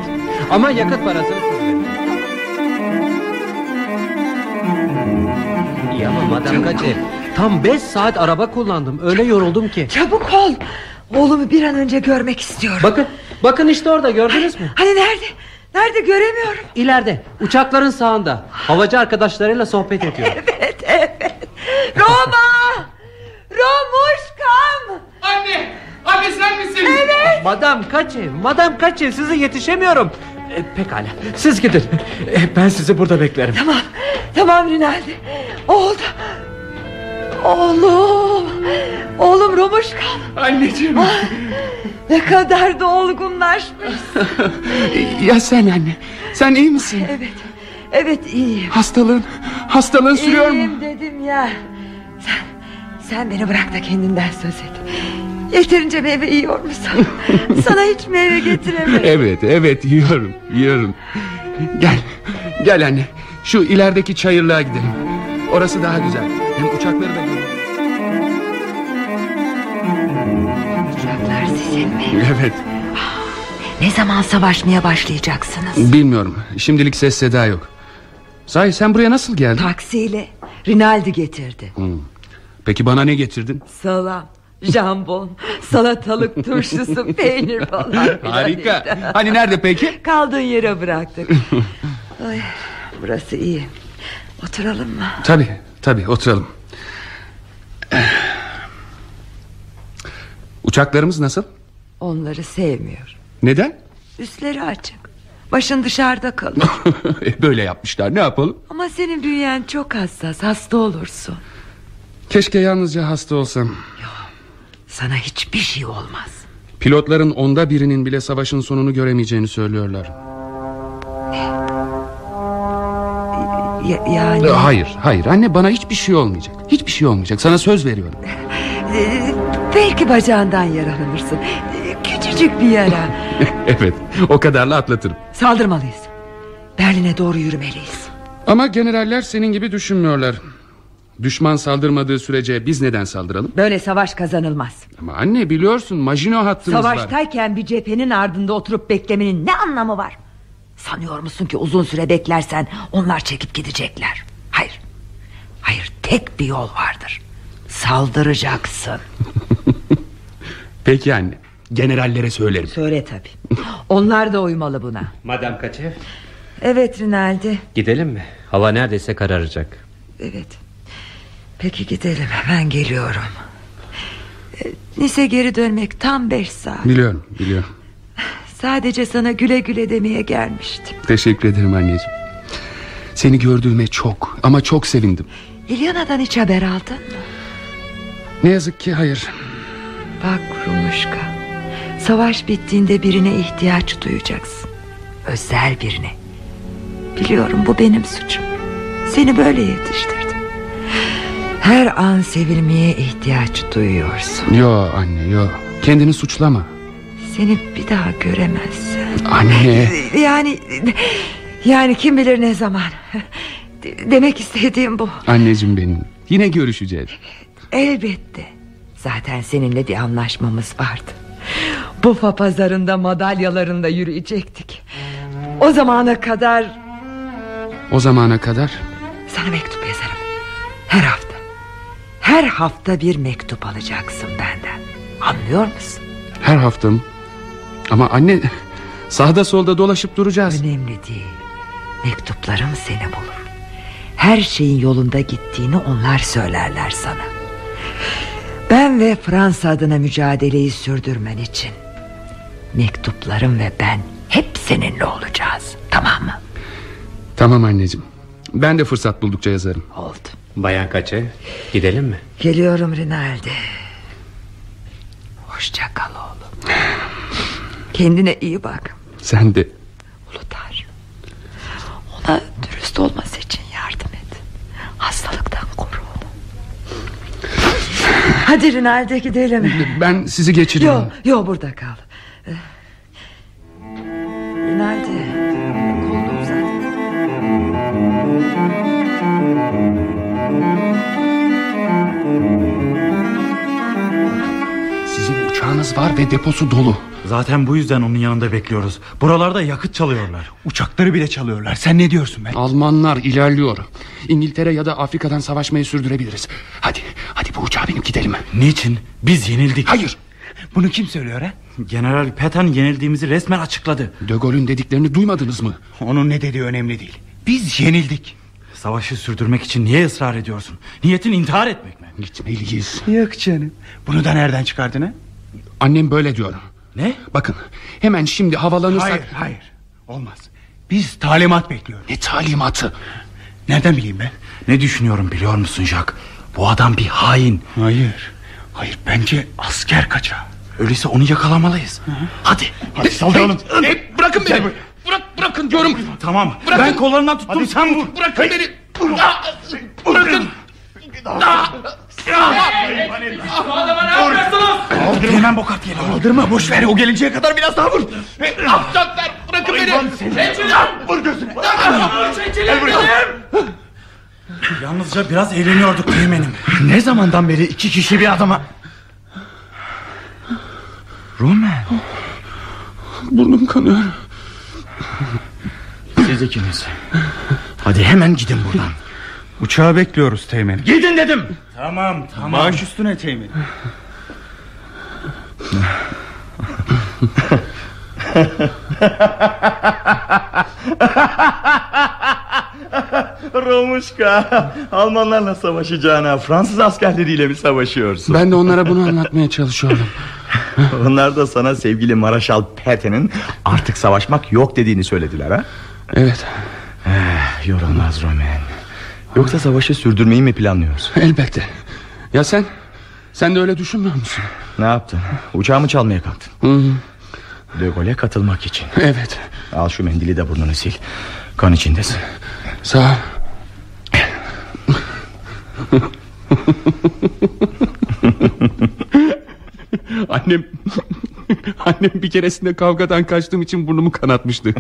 Ama yakıt parasını ama Madam Kaçev tam 5 saat araba kullandım. Öyle yoruldum ki. Çabuk ol. Oğlumu bir an önce görmek istiyorum. Bakın, bakın işte orada gördünüz mü? Hani nerede? Nerede göremiyorum. İleride, uçakların sağında. Havacı arkadaşlarıyla sohbet ediyor. Evet, evet. Roma! Romuşkam! Anne! Anne sen misin? Evet. Madam Kaçev, Madam Kaçev size yetişemiyorum. E, pekala, siz gidin. E, ben sizi burada beklerim. Tamam, tamam Rinaldi. Oldu. Oğlum. Oğlum Romuşkam. Anneciğim. ne kadar da olgunlaşmış. ya sen anne. Sen iyi misin? Evet. Evet iyiyim. Hastalığın, hastalığın sürüyor mu? İyiyim dedim ya. Sen, sen beni bırak da kendinden söz et. Yeterince meyve yiyor musun? Sana hiç meyve getiremedim. Evet, evet yiyorum, yiyorum. Gel, gel anne. Şu ilerideki çayırlığa gidelim. Orası daha güzel. Hem uçakları da görürüz. Uçaklar sizin mi? Evet, Ne zaman savaşmaya başlayacaksınız? bilmiyorum. Şimdilik ses seda yok. Sahi sen buraya nasıl geldin? Taksiyle. Rinaldi getirdi. Hmm. Peki bana ne getirdin? Salam, jambon, salatalık turşusu, peynir falan. filan Harika. işte. Hani nerede peki? Kaldığın yere bıraktık. Ay, burası iyi. Oturalım mı? Tabi, tabi oturalım. Uçaklarımız nasıl? Onları sevmiyor. Neden? Üstleri açık. Başın dışarıda kalır. E, Böyle yapmışlar ne yapalım? Ama senin bünyen çok hassas. Hasta olursun. Keşke yalnızca hasta olsam. Sana hiçbir şey olmaz. Pilotların onda birinin bile savaşın sonunu göremeyeceğini söylüyorlar. Ya- yani... E, Hayır, hayır. Anne bana hiçbir şey olmayacak. Hiçbir şey olmayacak. Sana söz veriyorum. Ee, belki bacağından yaralanırsın. Ee, Küçücük bir yara. evet, o kadarla atlatırım. Saldırmalıyız. Berlin'e doğru yürümeliyiz. Ama generaller senin gibi düşünmüyorlar. Düşman saldırmadığı sürece biz neden saldıralım? Böyle savaş kazanılmaz. Ama anne biliyorsun Majino hattımız var. Savaştayken bir cephenin ardında oturup beklemenin ne anlamı var? Sanıyor musun ki uzun süre beklersen onlar çekip gidecekler? Hayır. Hayır tek bir yol vardır. Saldıracaksın. Peki anne. Generallere söylerim. Söyle tabii. Onlar da uymalı buna. Madam Kaçev Evet Rinaldi. gidelim mi? Hava neredeyse kararacak. Evet. Peki gidelim hemen geliyorum. Ee, Nice geri dönmek tam beş saat. Biliyorum biliyorum. Sadece sana güle güle demeye gelmiştim. Teşekkür ederim anneciğim. Seni gördüğüme çok ama çok sevindim. İlyana'dan hiç haber aldın mı? Ne yazık ki hayır. Bak Rumuşka. Savaş bittiğinde birine ihtiyaç duyacaksın. Özel birine. Biliyorum bu benim suçum. Seni böyle yetiştirdim. Her an sevilmeye ihtiyaç duyuyorsun. Yo anne yo. Kendini suçlama. Seni bir daha göremezsen. Anne. Yani yani kim bilir ne zaman. Demek istediğim bu. Anneciğim benim. Yine görüşeceğiz. Elbette. Zaten seninle bir anlaşmamız vardı. Bufa pazarında madalyalarında yürüyecektik. O zamana kadar O zamana kadar sana mektup yazarım. Her hafta. Her hafta bir mektup alacaksın benden. Anlıyor musun? her haftam. Ama anne sağda solda dolaşıp duracağız. Önemli değil. Mektuplarım seni bulur. Her şeyin yolunda gittiğini onlar söylerler sana. Ben ve Fransa adına mücadeleyi sürdürmen için mektuplarım ve ben hep seninle olacağız. Tamam mı? Tamam anneciğim. Ben de fırsat buldukça yazarım. Oldu. Bayan Kaçev gidelim mi? Geliyorum Rinaldi. Hoşça kal oğlum. Kendine iyi bak. Sen de. Ulutar. Ona dürüst olması için yardım et. Hastalıktan koru onu. Hadi Rinaldi gidelim. Ben sizi geçiriyorum. Yok yok burada kal. Rinaldi. Var ve deposu dolu. Zaten bu yüzden onun yanında bekliyoruz. Buralarda yakıt çalıyorlar. Uçakları bile çalıyorlar. Sen ne diyorsun be? Almanlar ilerliyor. İngiltere ya da Afrika'dan savaşmayı sürdürebiliriz. Hadi, hadi bu uçağa binip gidelim. Niçin? Biz yenildik. Hayır. Bunu kim söylüyor ha? General Petain yenildiğimizi resmen açıkladı. De Gaulle'ün dediklerini duymadınız mı? Onun ne dediği önemli değil. Biz yenildik. Savaşı sürdürmek için niye ısrar ediyorsun? Niyetin intihar etmek mi? Gitmeliyiz. Yok canım. Bunu da nereden çıkardın ha? Annem böyle diyor. Ne? Bakın hemen şimdi havalanırsak... Hayır hayır. Olmaz. Biz talimat bekliyoruz. Ne talimatı? Nereden bileyim ben? Ne düşünüyorum biliyor musun Jack? Bu adam bir hain. Hayır. Hayır bence asker kaçağı. Öyleyse onu yakalamalıyız. Hadi. Hadi saldıralım. Hey, bırakın beni. Bırak, bırakın diyorum. Tamam. Bırakın. Ben kollarından tuttum sen vur. Bırakın beni. Ah, Bırakın. Ah, Kaldır hemen bokart geliyor. Kaldırma boş ver. O gelinceye kadar biraz daha vur. Aptallar bırakın beni. Vur gözünü. Gel buraya. Yalnızca biraz eğleniyorduk teğmenim. Ne zamandan beri iki kişi bir adama... Roman. Burnum kanıyor. Siz ikiniz. Hadi hemen gidin buradan. Uçağı bekliyoruz Teğmen. Gidin dedim. Tamam tamam. Baş üstüne Teğmen. Romuşka Almanlarla savaşacağına Fransız askerleriyle mi savaşıyorsun? Ben de onlara bunu anlatmaya çalışıyordum. Onlar da sana sevgili Maraşal Patton'ın Artık savaşmak yok dediğini söylediler ha? Evet. Eh, yorulmaz Roman Yoksa savaşı sürdürmeyi mi planlıyorsun? Elbette. Ya sen? Sen de öyle düşünmüyor musun? Ne yaptın? Uçağımı çalmaya kalktın Hı -hı. De Gaulle'e katılmak için Evet. Al şu mendili de burnunu sil Kan içindesin Sağ ol. Annem Annem bir keresinde kavgadan kaçtığım için burnumu kanatmıştı.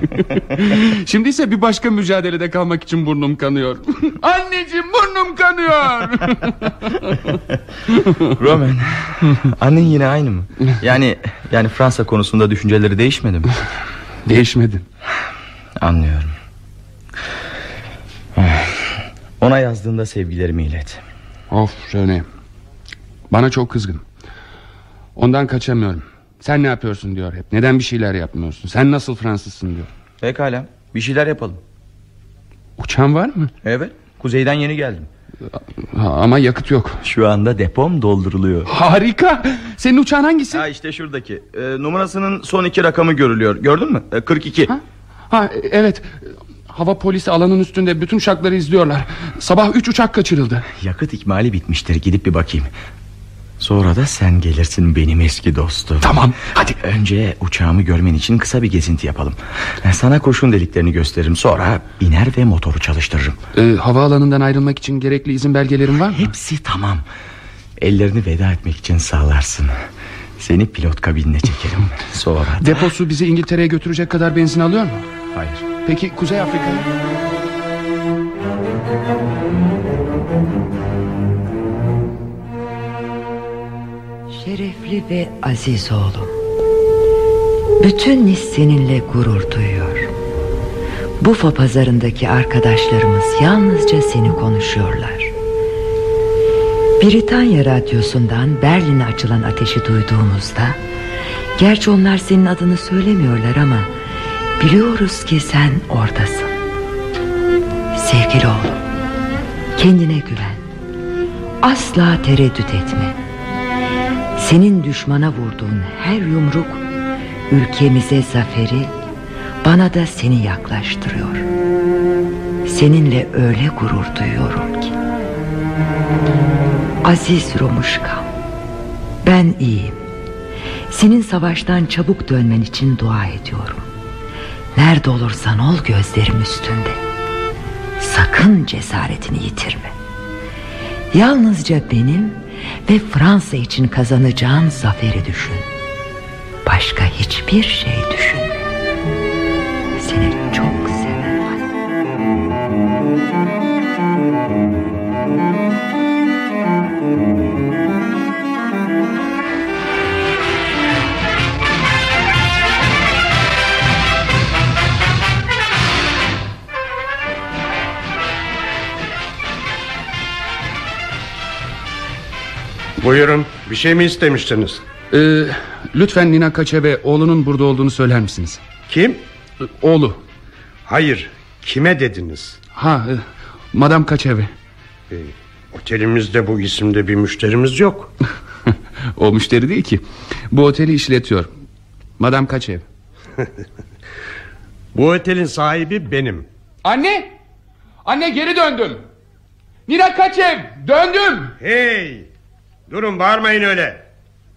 Şimdi ise bir başka mücadelede kalmak için burnum kanıyor. Anneciğim burnum kanıyor. Roman Annen yine aynı mı? Yani yani Fransa konusunda düşünceleri değişmedi mi? Değişmedi. Anlıyorum. Ona yazdığında sevgilerimi ilet. Of Rene. Bana çok kızgın. Ondan kaçamıyorum. Sen ne yapıyorsun diyor hep. Neden bir şeyler yapmıyorsun? Sen nasıl Fransızsın diyor. Pekala bir şeyler yapalım. Uçağın var mı? Evet kuzeyden yeni geldim. Ha, ama yakıt yok. Şu anda depom dolduruluyor. Harika. Senin uçağın hangisi? Ha işte şuradaki. E, numarasının son iki rakamı görülüyor. Gördün mü? E, 42. Ha? ha evet. Hava polisi alanın üstünde bütün uçakları izliyorlar. Sabah üç uçak kaçırıldı. Yakıt ikmali bitmiştir. Gidip bir bakayım. Sonra da sen gelirsin benim eski dostum. Tamam hadi. Önce uçağımı görmen için kısa bir gezinti yapalım. Sana kurşun deliklerini gösteririm. Sonra biner ve motoru çalıştırırım. Ee, havaalanından ayrılmak için gerekli izin belgelerin var mı? Hepsi tamam. Ellerini veda etmek için sağlarsın. Seni pilot kabinine çekerim. Sonra da... Deposu bizi İngiltere'ye götürecek kadar benzin alıyor mu? Hayır. Peki Kuzey Afrika'ya? Şerefli ve aziz oğlum Bütün Nis seninle gurur duyuyor. Bufa pazarındaki arkadaşlarımız yalnızca seni konuşuyorlar. Britanya radyosundan Berlin'e açılan ateşi duyduğumuzda Gerçi onlar senin adını söylemiyorlar ama Biliyoruz ki sen oradasın. Sevgili oğlum Kendine güven Asla tereddüt etme senin düşmana vurduğun her yumruk ülkemize zaferi bana da seni yaklaştırıyor. Seninle öyle gurur duyuyorum ki. Aziz Romuşka, ben iyiyim. Senin savaştan çabuk dönmen için dua ediyorum. Nerede olursan ol gözlerim üstünde. Sakın cesaretini yitirme. Yalnızca benim ve Fransa için kazanacağın zaferi düşün. Başka hiçbir şey düşünme. Buyurun bir şey mi istemiştiniz? Ee, Lütfen Nina Kaçe ve oğlunun burada olduğunu söyler misiniz? Kim? Oğlu. Hayır kime dediniz? Ha e, Madam Kaçevi e, Otelimizde bu isimde bir müşterimiz yok. O müşteri değil ki. Bu oteli işletiyor. Madam Kaçev Bu otelin sahibi benim. Anne! Anne geri döndüm. Nina Kaçev döndüm. Hey Durun bağırmayın öyle.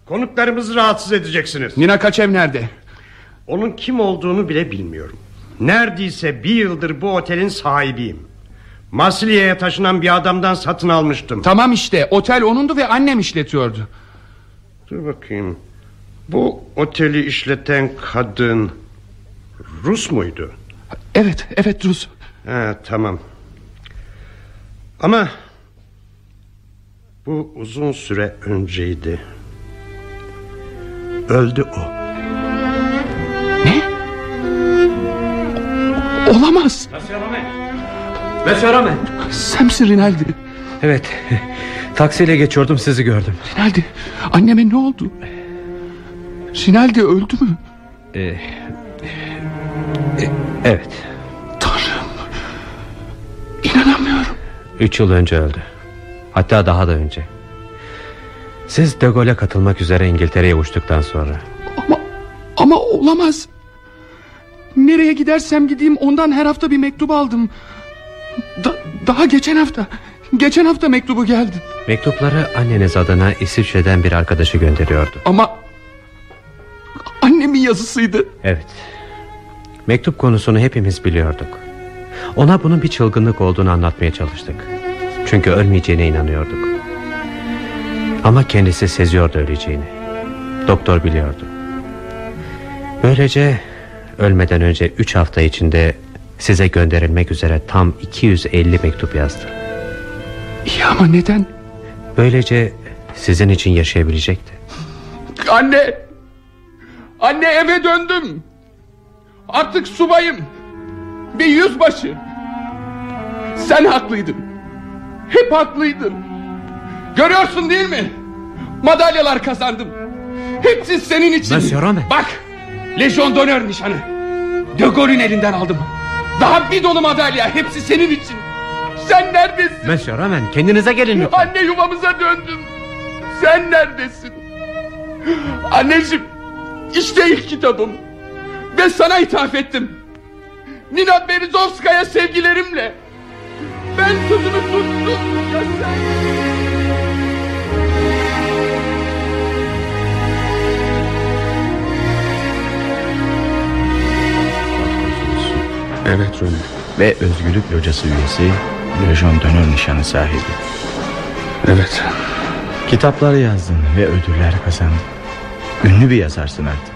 Konuklarımızı rahatsız edeceksiniz. Nina Kaçev nerede? Onun kim olduğunu bile bilmiyorum. Neredeyse bir yıldır bu otelin sahibiyim. Marsilya'ya taşınan bir adamdan satın almıştım. Tamam işte otel onundu ve annem işletiyordu. Dur bakayım. Bu oteli işleten kadın Rus muydu? Evet evet Rus. Ha, Tamam. Ama Bu uzun süre önceydi. Öldü o. Ne? Olamaz. Monsieur Romain Sen misin Rinaldi. Evet. Taksiyle geçiyordum sizi gördüm. Rinaldi anneme ne oldu? Rinaldi öldü mü? Ee, e, Evet. Tanrım. İnanamıyorum. Üç yıl önce öldü Hatta daha da önce. Siz De Gaulle'e katılmak üzere İngiltere'ye uçtuktan sonra. Ama ama olamaz. Nereye gidersem gideyim ondan her hafta bir mektup aldım. Da, Daha geçen hafta Geçen hafta mektubu geldi. Mektupları anneniz adına İsviçre'den bir arkadaşı gönderiyordu. Ama Annemin yazısıydı. Evet. Mektup konusunu hepimiz biliyorduk. Ona bunun bir çılgınlık olduğunu anlatmaya çalıştık Çünkü ölmeyeceğine inanıyorduk. Ama kendisi seziyordu öleceğini. Doktor biliyordu. Böylece ölmeden önce üç hafta içinde Size gönderilmek üzere tam 250 mektup yazdı. İyi ama neden? Böylece sizin için yaşayabilecekti. Anne! Anne eve döndüm. Artık subayım. Bir yüzbaşı. Sen haklıydın. Hep haklıydın. Görüyorsun değil mi? Madalyalar kazandım. Hepsi senin için. Monsieur Roman. Bak. Legion d'honneur nişanı. De Gaulle'ün elinden aldım. Daha bir dolu madalya. Hepsi senin için. Sen neredesin? Monsieur Roman kendinize gelin lütfen. Anne yuvamıza döndüm. Sen neredesin? Anneciğim işte ilk kitabım. Ve sana ithaf ettim. Nina Berezovskaya sevgilerimle. Ben sözümü tuttum. Evet Rumi. Ve Özgürlük Locası üyesi Legion d'Honneur nişanı sahibi. Evet. Kitaplar yazdın ve ödüller kazandın. Ünlü bir yazarsın artık.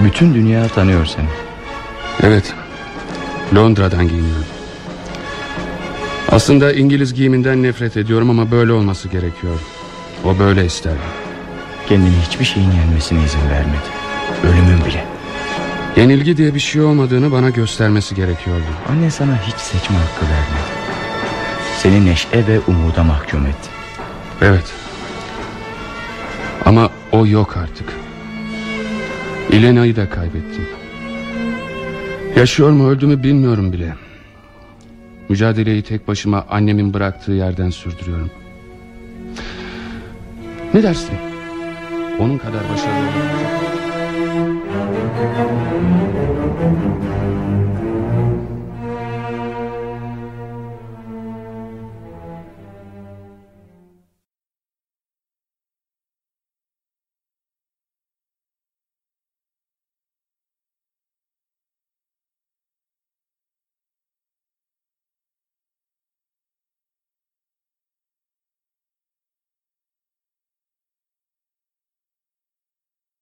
Bütün dünya tanıyor seni. Evet. Londra'dan giyiniyorum. Aslında İngiliz giyiminden nefret ediyorum ama böyle olması gerekiyor. O böyle ister. Kendini hiçbir şeyin yenmesine izin vermedi. Ölümün bile. Yenilgi diye bir şey olmadığını bana göstermesi gerekiyordu. Anne sana hiç seçme hakkı vermedi. Seni neşe ve umuda mahkum etti. Evet. Ama o yok artık. İlena'yı da kaybettim. Yaşıyor mu öldü mü bilmiyorum bile. Mücadeleyi tek başıma annemin bıraktığı yerden sürdürüyorum. Ne dersin? Onun kadar başarılı olamayacak.